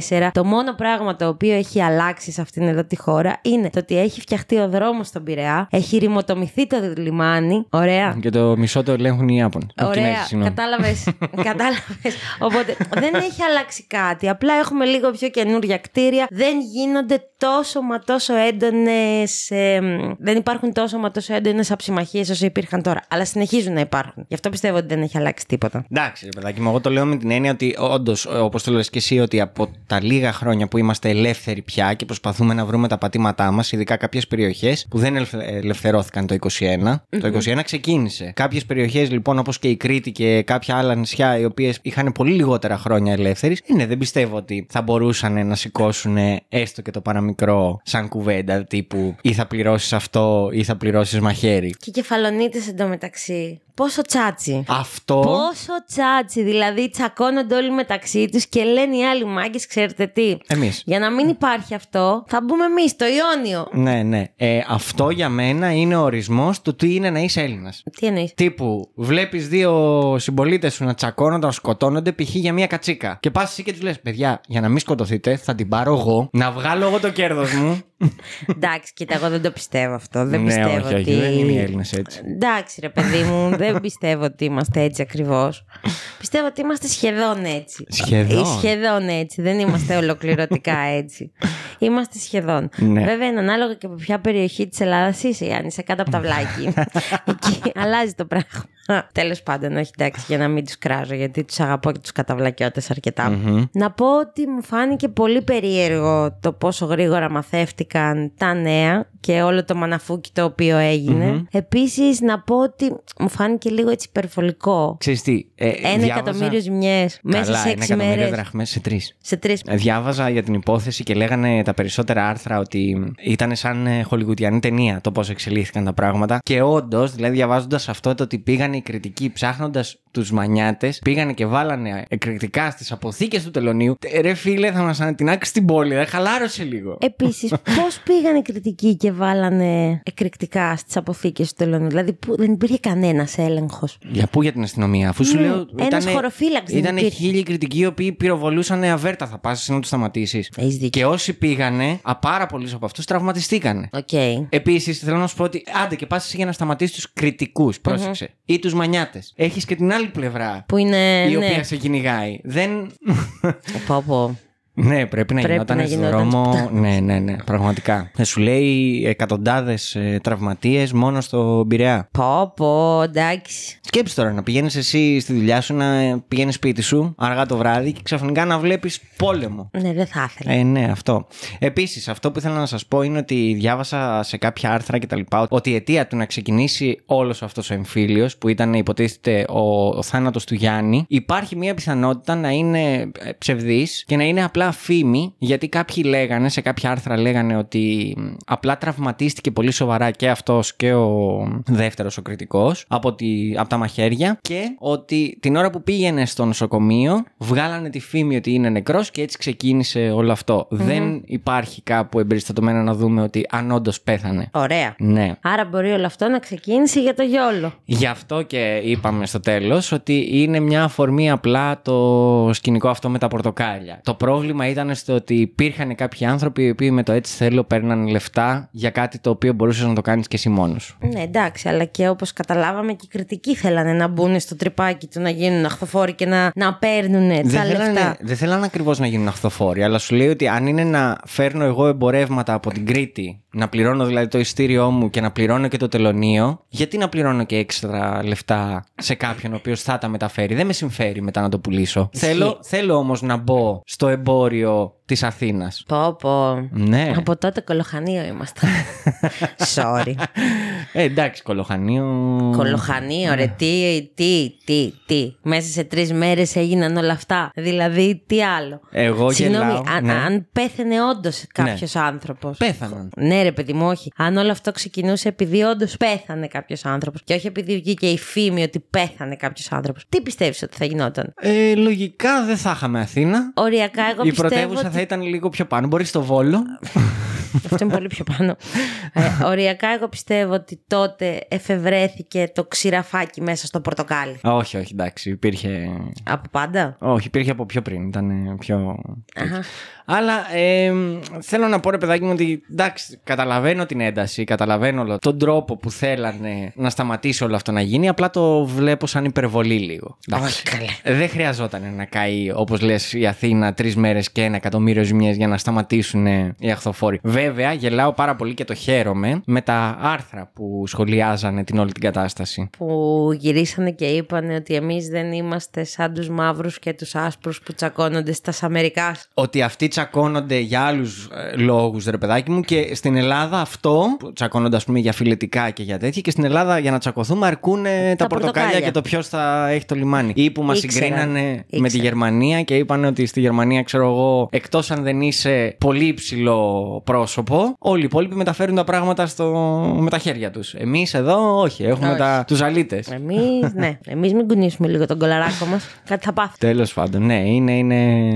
2024, το μόνο πράγμα το οποίο έχει αλλάξει σε αυτήν εδώ τη χώρα είναι το ότι έχει φτιαχτεί ο δρόμος στον Πειραιά, έχει ρημοτομηθεί το λιμάνι. Ωραία. Και το μισό το ελέγχουν οι Ιάπωνες. Οι Ωραία, Κινέζοι, συγγνώμη. κατάλαβες. κατάλαβες. Οπότε δεν έχει αλλάξει κάτι. Απλά έχουμε λίγο πιο καινούρια κτίρια. Δεν γίνονται τόσο μα τόσο έντονες. δεν υπάρχουν τόσο μα τόσο έντονες αψημαχίε όσο υπήρχαν τώρα. Αλλά συνεχίζουν να υπάρχουν. Γι' αυτό πιστεύω ότι δεν έχει αλλάξει τίποτα. Εντάξει, ρε παιδάκι μου, εγώ το λέω με την έννοια ότι όντως, όπως το λες και εσύ, ότι από τα λίγα χρόνια που είμαστε ελεύθεροι πια και προσπαθούμε να βρούμε τα πατήματά μας, ειδικά κάποιες περιοχές που δεν ελευθε- ελευθερώθηκαν το 21. Το 21 ξεκίνησε. Κάποιες περιοχές λοιπόν, όπως και η Κρήτη και κάποια άλλα νησιά, οι οποίες είχαν πολύ λιγότερα χρόνια ελεύθερη, ναι, δεν πιστεύω ότι θα μπορούσαν να σηκώσουν έστω και το παραμικρό σαν κουβέντα τύπου ή θα πληρώσεις αυτό ή θα πληρώσεις μαχαίρι. Και οι κεφαλονίτες εντωμεταξύ. Πόσο τσάτσι. Αυτό. Πόσο τσάτσι, δηλαδή τσακώνονται όλοι μεταξύ τους και λένε οι άλλοι μάγκες, ξέρετε τι. Εμείς. Για να μην υπάρχει αυτό, θα μπούμε εμείς, το Ιόνιο. Ναι, ναι. Ε, αυτό για μένα είναι ο ορισμός του τι είναι να είσαι Έλληνας. Τι εννοείς; Τύπου, βλέπεις δύο συμπολίτες σου να τσακώνονται, να σκοτώνονται, π.χ. για μία κατσίκα. Και πας εσύ και τους λες: Παιδιά, για να μην σκοτωθείτε, θα την πάρω εγώ, να βγάλω εγώ το κέρδος μου. Εντάξει, κοίτα, εγώ δεν το πιστεύω αυτό. Δεν ναι, πιστεύω όχι, όχι, ότι. δεν είναι οι Έλληνες έτσι. Εντάξει, ρε παιδί μου, δεν πιστεύω ότι είμαστε έτσι ακριβώς. πιστεύω ότι είμαστε σχεδόν έτσι. Σχεδόν. Ε, σχεδόν έτσι. Δεν είμαστε ολοκληρωτικά έτσι. Είμαστε σχεδόν. Ναι. Βέβαια είναι ανάλογα και από ποια περιοχή της Ελλάδας είσαι, αν είσαι κάτω από τα βλάκι. Εκεί αλλάζει το πράγμα. Τέλος πάντων, όχι εντάξει, για να μην τους κράζω, γιατί τους αγαπώ και τους καταβλακιώτες Να πω ότι μου φάνηκε πολύ περίεργο το πόσο γρήγορα μαθεύτηκαν τα νέα και όλο το μαναφούκι το οποίο έγινε. Επίσης να πω ότι μου φάνηκε λίγο έτσι υπερβολικό. Ξέρεις τι, ε, Ένα διάβαζα- εκατομμύριο ζημιές μέσα Καλά, σε ένα έξι εκατομμύριο μέρες. δραχμές σε τρεις. Σε τρεις. Ε, Διάβαζα για την υπόθεση και λέγανε τα περισσότερα άρθρα ότι ήταν σαν ε, χολιγουτιανή ταινία το πώς εξελίχθηκαν τα πράγματα. Και όντως, δηλαδή διαβάζοντας αυτό, το ότι πήγαν οι κριτικοί ψάχνοντας τους μανιάτες, πήγανε και βάλανε εκρηκτικά στις αποθήκες του τελωνίου. Ε, Ρε φίλε, θα μας ανατινάξεις την πόλη, ρε, χαλάρωσε λίγο. Επίσης, πώς πήγαν οι κριτικοί και βάλανε εκρηκτικά στις αποθήκες του τελωνίου; Δηλαδή, που δεν υπήρχε κανένας έλεγχος; Για πού για την αστυνομία, αφού σου Ναι, λέω. ένας ήτανε- χωροφύλαξ δεν Ήτανε υπήρχε. χίλιοι Κρητικοί οι οποίοι πυροβολούσαν αβέρτα. Θα πας να τους σταματήσεις. Έχεις δίκιο. Και όσοι πήγανε, α, πάρα πολλοί από αυτούς τραυματιστήκανε. Οκ. Επίσης, θέλω να σου πω ότι άντε και πας εσύ για να σταματήσεις τους Κρητικούς, πρόσεξε, ή τους Μανιάτες. Έχεις και την άλλη πλευρά Που είναι. η ναι. οποία σε κυνηγάει. Δεν. Πω, πω. Ναι, πρέπει να Πρέπει γινόταν να στον γινόταν δρόμο. σπιτά. Ναι, ναι, ναι. Πραγματικά. Ε, σου λέει εκατοντάδες ε, τραυματίες μόνο στο Πειραιά. Πω, πω, εντάξει. Σκέψου τώρα να πηγαίνεις εσύ στη δουλειά σου, να πηγαίνεις σπίτι σου αργά το βράδυ και ξαφνικά να βλέπεις πόλεμο. Ναι, δεν θα ήθελα. Ε, ναι, αυτό. Επίσης, αυτό που ήθελα να σας πω είναι ότι διάβασα σε κάποια άρθρα κτλ. ότι η αιτία του να ξεκινήσει όλος αυτός ο εμφύλιος, που ήταν υποτίθεται ο, ο θάνατος του Γιάννη, υπάρχει μια πιθανότητα να είναι ψευδής και να είναι απλά φήμη, γιατί κάποιοι λέγανε, σε κάποια άρθρα λέγανε ότι μ, απλά τραυματίστηκε πολύ σοβαρά και αυτός και ο δεύτερος ο κριτικός από, τη, από τα μαχαίρια και ότι την ώρα που πήγαινε στο νοσοκομείο βγάλανε τη φήμη ότι είναι νεκρός και έτσι ξεκίνησε όλο αυτό. Δεν υπάρχει κάπου εμπεριστατωμένα να δούμε ότι αν όντως πέθανε. Ωραία. Ναι. Άρα μπορεί όλο αυτό να ξεκίνησε για το γιόλο. Γι' αυτό και είπαμε στο τέλος ότι είναι μια αφορμή απλά το σκηνικό αυτό με τα πορτοκάλια. Το πρόβλημα ήταν στο ότι υπήρχαν κάποιοι άνθρωποι οι οποίοι με το έτσι θέλω παίρναν λεφτά για κάτι το οποίο μπορούσες να το κάνεις και εσύ μόνος σου. Ναι, εντάξει, αλλά και όπως καταλάβαμε και οι κριτικοί θέλανε να μπουν στο τρυπάκι του, να γίνουν αχθοφόροι και να, να παίρνουν τα Δεν λεφτά. θέλανε, δεν θέλανε ακριβώς να γίνουν αχθοφόροι, αλλά σου λέει ότι αν είναι να φέρνω εγώ εμπορεύματα από την Κρήτη, να πληρώνω δηλαδή το ειστήριό μου και να πληρώνω και το τελωνίο, γιατί να πληρώνω και έξτρα λεφτά σε κάποιον ο οποίος θα τα μεταφέρει; Δεν με συμφέρει μετά να το πουλήσω. Ισχύει. Θέλω, θέλω όμως να μπω στο εμπόριο περιθώριο της Αθήνας. Πω, πω. Ναι. Από τότε κολοχανίο ήμασταν. Sorry. Ε, εντάξει, κολοχανίο. Κολοχανίο, Ναι. ρε, τι, τι, τι, τι. Μέσα σε τρεις μέρες έγιναν όλα αυτά. Δηλαδή, τι άλλο. Εγώ Συγγνώμη, γελάω, αν, ναι. αν πέθανε όντως κάποιος άνθρωπος. Πέθαναν. Ναι, ρε παιδί μου, όχι. Αν όλο αυτό ξεκινούσε επειδή όντως πέθανε κάποιος άνθρωπος και όχι επειδή βγήκε η φήμη ότι πέθανε κάποιος άνθρωπος, τι πιστεύεις ότι θα γινόταν; Ε, λογικά δεν θα είχαμε Αθήνα. Οριακά, εγώ Η πιστεύω. πρωτεύουσα ότι... θα ήταν λίγο πιο πάνω. Μπορείς στο Βόλο. Αυτό είναι πολύ πιο πάνω. ε, οριακά, εγώ πιστεύω ότι τότε εφευρέθηκε το ξηραφάκι μέσα στο πορτοκάλι. όχι, όχι, εντάξει. Υπήρχε. Από πάντα; Όχι, υπήρχε από πιο πριν. Ήταν πιο. Αχα. Αλλά ε, θέλω να πω ρε παιδάκι μου ότι εντάξει, καταλαβαίνω την ένταση, καταλαβαίνω όλο τον τρόπο που θέλανε να σταματήσει όλο αυτό να γίνει. Απλά το βλέπω σαν υπερβολή λίγο. Εντάξει. Όχι, καλέ. Δεν χρειαζόταν να καεί, όπως λες, η Αθήνα τρεις μέρες και ένα εκατομμύριο ζημιές για να σταματήσουν οι αχθοφόροι. Βέβαια, γελάω πάρα πολύ και το χαίρομαι με τα άρθρα που σχολιάζανε την όλη την κατάσταση. Που γυρίσανε και είπανε ότι εμείς δεν είμαστε σαν τους μαύρους και τους άσπρους που τσακώνονται στα Αμερικά. Ότι αυτοί τσακώνονται για άλλους λόγους, ρε παιδάκι μου, και στην Ελλάδα αυτό, που τσακώνονται, ας πούμε, για φιλετικά και για τέτοια, και στην Ελλάδα για να τσακωθούμε αρκούν τα, πορτοκάλια πορτοκάλια. και το ποιος θα έχει το λιμάνι. Ή που μας Ήξεραν. συγκρίνανε με τη Ήξεραν. Γερμανία και είπαν ότι στη Γερμανία, ξέρω εγώ, εκτός αν δεν είσαι πολύ υψηλό πρόσωπο, όλοι οι υπόλοιποι μεταφέρουν τα πράγματα στο... με τα χέρια τους. Εμείς εδώ, όχι, έχουμε Όχι. τα... τους αλήτες. Εμείς, ναι, εμείς μην κουνήσουμε λίγο τον κολαράκο μας. Κάτι θα πάθουμε. Τέλος πάντων, ναι, είναι. είναι...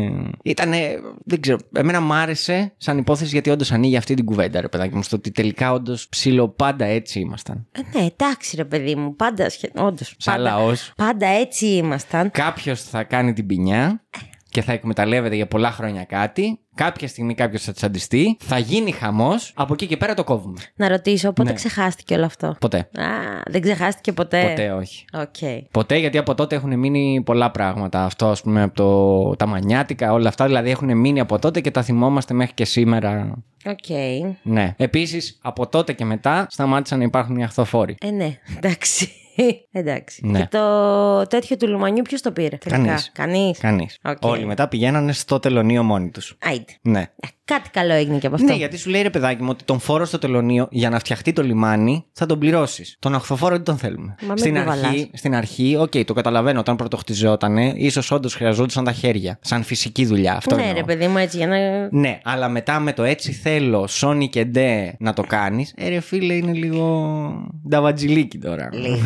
Ήτανε. Δεν ξέρω. Εμένα μ' άρεσε σαν υπόθεση γιατί όντως ανοίγει αυτή την κουβέντα, ρε παιδάκι μου. Στο ότι τελικά όντως ψιλοπάντα έτσι ήμασταν. Ε, ναι, εντάξει ρε παιδί μου, πάντα, σχε... όντως, Σαν πάντα, λαός. πάντα έτσι ήμασταν. Κάποιος θα κάνει την ποινιά και θα εκμεταλλεύεται για πολλά χρόνια κάτι. Κάποια στιγμή κάποιος θα τσαντιστεί. Θα γίνει χαμός. Από εκεί και πέρα το κόβουμε. Να ρωτήσω, πότε Ναι. ξεχάστηκε όλο αυτό; Ποτέ. Α, δεν ξεχάστηκε ποτέ; Ποτέ όχι. Οκ. Ποτέ γιατί από τότε έχουν μείνει πολλά πράγματα. Αυτό, ας πούμε, από το, τα μανιάτικα, όλα αυτά. Δηλαδή έχουν μείνει από τότε και τα θυμόμαστε μέχρι και σήμερα. Οκ. Ναι. Επίσης, από τότε και μετά σταμάτησαν να υπάρχουν οι αχθοφόροι. Ε, ναι, εντάξει. εντάξει. Ναι. Και το τέτοιο του λιμανιού ποιος το πήρε. τελικά; Κανείς. Κανείς. Κανείς. Οκ. Όλοι μετά πηγαίνανε στο τελωνίο μόνοι τους. Άιντε. Ναι. Ε, Κάτι καλό έγινε και από αυτό. Ναι, γιατί σου λέει ρε παιδάκι μου ότι τον φόρο στο τελωνίο για να φτιαχτεί το λιμάνι θα τον πληρώσεις. Τον αχθοφόρο δεν τον θέλουμε. Μα με στην, κουβαλάς. αρχή, στην αρχή, οκ, το καταλαβαίνω, όταν πρωτοχτιζότανε, ίσως όντως χρειαζόντουσαν τα χέρια. Σαν φυσική δουλειά. Αυτό ναι, εννοώ. ρε παιδί μου, έτσι για να. Ναι, αλλά μετά με το έτσι θέλω, σώνει και ντε να το κάνεις. Ε, ρε φίλε, είναι λίγο. νταβατζιλίκι τώρα. Λίγο.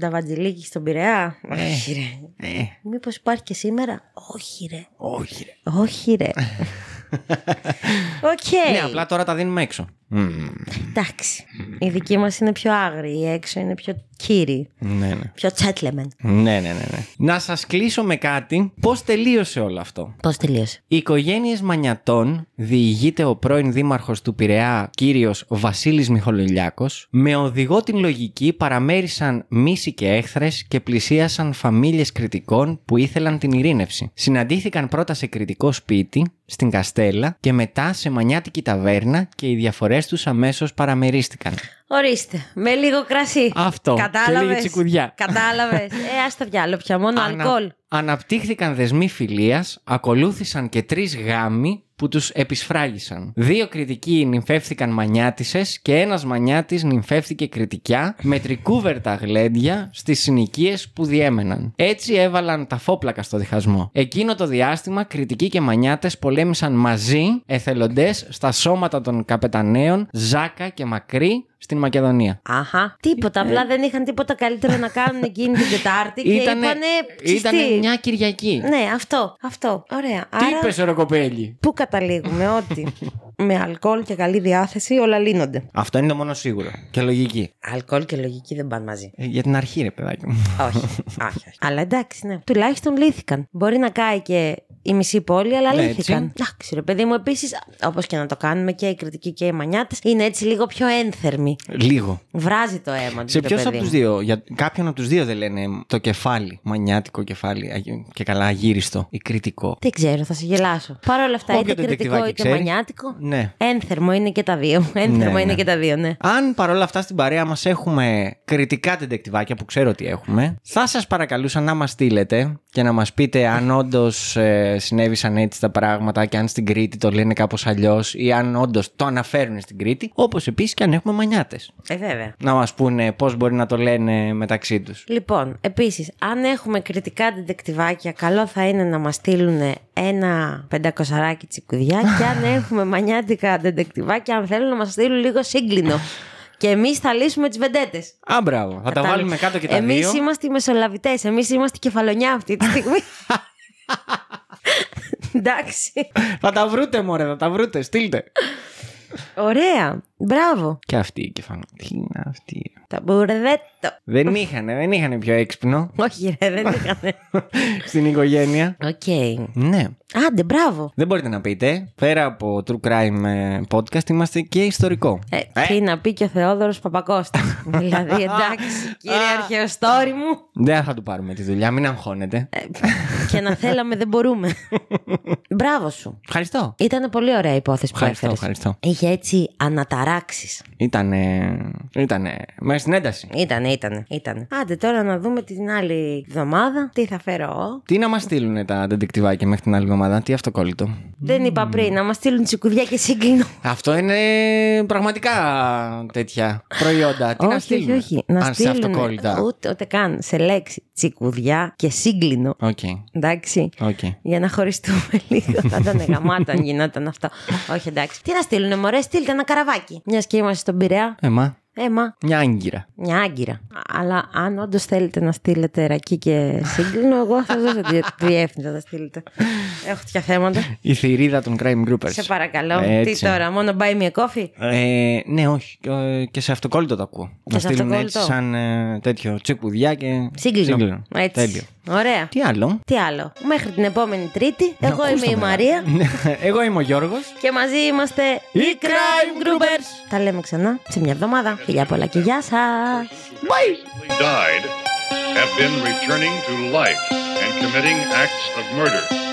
Νταβατζιλίκι στον Πειραιά. Όχι, ρε. Ε, Μήπως υπάρχει και σήμερα; Όχι, ρε. όχι, ρε. Όχι, ρε. Οκ. Ναι, απλά τώρα τα δίνουμε έξω. Μμμ. Εντάξει. Η δική μας είναι πιο άγρια. Η έξω είναι πιο κύριοι. Ναι, ναι. Πιο gentleman. Ναι, ναι, ναι, ναι. Να σας κλείσω με κάτι. Πώς τελείωσε όλο αυτό; Πώς τελείωσε; Οι οικογένειες Μανιατών διηγείται ο πρώην δήμαρχος του Πειραιά, κύριος Βασίλης Μιχαλολιάκος, με οδηγό την λογική παραμέρισαν μίση και έχθρες και πλησίασαν φαμίλιες Κρητικών που ήθελαν την ειρήνευση. Συναντήθηκαν πρώτα σε κρητικό σπίτι, στην Καστέλα και μετά σε μανιάτικη ταβέρνα και οι διαφορές τους αμέσως παραμερίστηκαν. Ορίστε. Με λίγο κρασί. Αυτό. Και Κατάλαβες; λίγη τσικουδιά. Κατάλαβες; ε, ας το διάλογο πια. Μόνο Ανα- αλκοόλ. Αναπτύχθηκαν δεσμοί φιλίας, ακολούθησαν και τρεις γάμοι που τους επισφράγισαν. Δύο κριτικοί νυμφεύθηκαν μανιάτισες και ένας μανιάτης νυμφεύθηκε κριτικιά με τρικούβερτα γλέντια στις συνοικίες που διέμεναν. Έτσι έβαλαν τα φόπλακα στο διχασμό. Εκείνο το διάστημα κριτικοί και μανιάτες πολέμησαν μαζί εθελοντές στα σώματα των καπεταναίων Ζάκα και Μακρύ στην Μακεδονία. Αχα. Τίποτα. Απλά δεν είχαν τίποτα καλύτερο να κάνουν εκείνη την Τετάρτη και Ήτανε, είπανε. ήτανε «Ψιστή». μια Κυριακή. Ναι, αυτό. Αυτό. Ωραία. Τι Άρα. είπες ρε κοπέλι. Πού καταλήγουμε, ότι με αλκοόλ και καλή διάθεση όλα λύνονται. Αυτό είναι το μόνο σίγουρο. Και λογική. Αλκοόλ και λογική δεν πάνε μαζί. Ε, για την αρχή, ρε παιδάκι μου. όχι, όχι, όχι. Αλλά εντάξει, ναι. Τουλάχιστον λύθηκαν. Μπορεί να κάει και η μισή πόλη, αλλά Ναι, λύθηκαν. έτσι. Εντάξει, ρε παιδί μου, επίσης, όπως και να το κάνουμε και οι κριτικοί και οι μανιάτες, είναι έτσι λίγο πιο ένθερμοι. Λίγο. Βράζει το αίμα τους. Σε ποιος από τους δύο, για κάποιον από τους δύο δεν λένε το κεφάλι, μανιάτικο κεφάλι αγ- και καλά αγύριστο ή κριτικό; Δεν ξέρω, θα σε γελάσω. Παρ' όλα αυτά, Όποιο είτε κριτικό τεντεκτιβάκι είτε ξέρει. μανιάτικο. Ναι. Ένθερμο είναι και τα δύο. Ένθερμο Ναι, είναι ναι. και τα δύο, ναι. Αν παρόλα αυτά στην παρέα μας έχουμε κριτικά τεντεκτιβάκια που ξέρω ότι έχουμε, θα σας παρακαλούσα να μας στείλετε και να μας πείτε αν όντως συνέβησαν έτσι τα πράγματα και αν στην Κρήτη το λένε κάπως αλλιώς ή αν όντως το αναφέρουν στην Κρήτη, όπως επίσης και αν έχουμε μανιάτες. Ε, βέβαια. Να μας πούνε πώς μπορεί να το λένε μεταξύ τους. Λοιπόν, επίσης, αν έχουμε κριτικά τεντεκτιβάκια, καλό θα είναι να μας στείλουν ένα πεντακοσαράκι τσικουδιά και αν έχουμε μανιάτικα τεντεκτιβάκια, αν θέλουν να μας στείλουν λίγο σύγκλινο. και εμείς θα λύσουμε τις βεντέτες. Α, μπράβο. Θα τα βάλουμε κάτω και τα εμείς δύο. είμαστε οι μεσολαβητές, εμείς είμαστε η κεφαλονιά αυτή τη στιγμή. Εντάξει. θα τα βρούτε, μωρέ, θα τα βρούτε. Στείλτε. Ωραία. Μπράβο. Και αυτή η κεφαλή. Τι είναι αυτή; Τα μπουρδέτο. δεν είχανε, δεν είχανε πιο έξυπνο Όχι, ρε, δεν είχανε. στην οικογένεια. Οκ. Ναι. Άντε, μπράβο. Δεν μπορείτε να πείτε, πέρα από True Crime ε, podcast, είμαστε και ιστορικό. Ε, τι να πει και ο Θεόδωρος Παπακώστας. δηλαδή, εντάξει, κύριε Archaeostory μου. Δεν θα του πάρουμε τη δουλειά, μην αγχώνεται. Ε, και να θέλαμε δεν μπορούμε. Μπράβο σου. Ευχαριστώ. Ήταν πολύ ωραία η υπόθεση που Ευχαριστώ, έφερες. ευχαριστώ. Είχε έτσι αναταράξεις. Ήτανε. Ήτανε. Μέσα στην ένταση. Ήτανε, ήτανε, ήτανε. Άντε τώρα να δούμε την άλλη εβδομάδα τι θα φέρω εγώ. Τι να μας στείλουν τα ντεντεκτιβάκια μέχρι την άλλη εβδομάδα, τι αυτοκόλλητο. Δεν είπα πριν να μας στείλουν τσικουδιά και σύγλινο. Αυτό είναι πραγματικά τέτοια προϊόντα. Τι να όχι, στείλουν. όχι, όχι. Να Αν σε στείλουν αυτοκόλλητα. ούτε, ούτε καν σε λέξη τσικουδιά και σύγκλινο. Οκ. Εντάξει. Οκ. Για να χωριστούμε λίγο. Θα ήταν γαμάτο αν γινόταν αυτό. Όχι, εντάξει. Τι να στείλουνε, μωρέ, στείλτε ένα καραβάκι. Μιας και είμαστε στον Πειραιά. Ε, μα. Ε, μα, Μια άγκυρα. μια άγκυρα. Αλλά αν όντως θέλετε να στείλετε ρακί και σύγλινο, εγώ θα σας δώσω τη τη διεύθυνση να τα στείλετε. Έχω τέτοια θέματα. Η θυρίδα των crime groupers. Σε παρακαλώ. Έτσι. Τι τώρα, μόνο buy me a coffee; Ε, ναι, όχι. Ε, Και σε αυτοκόλλητο το ακούω. να σε στείλουν αυτοκόλλητο. έτσι σαν ε, τέτοιο τσικουδιά και. Σύγλινο. Έτσι. Τέλειο. Ωραία. Τι άλλο; Τι άλλο; Μέχρι την επόμενη Τρίτη, Να εγώ ακούς είμαι το η μετά. Μαρία Ναι, Εγώ είμαι ο Γιώργος. και μαζί είμαστε Οι Crime Groupers. Τα λέμε ξανά σε μια εβδομάδα. Φιλιά πολλά και γεια σας. recently died have been returning to life and committing acts of murder. Murder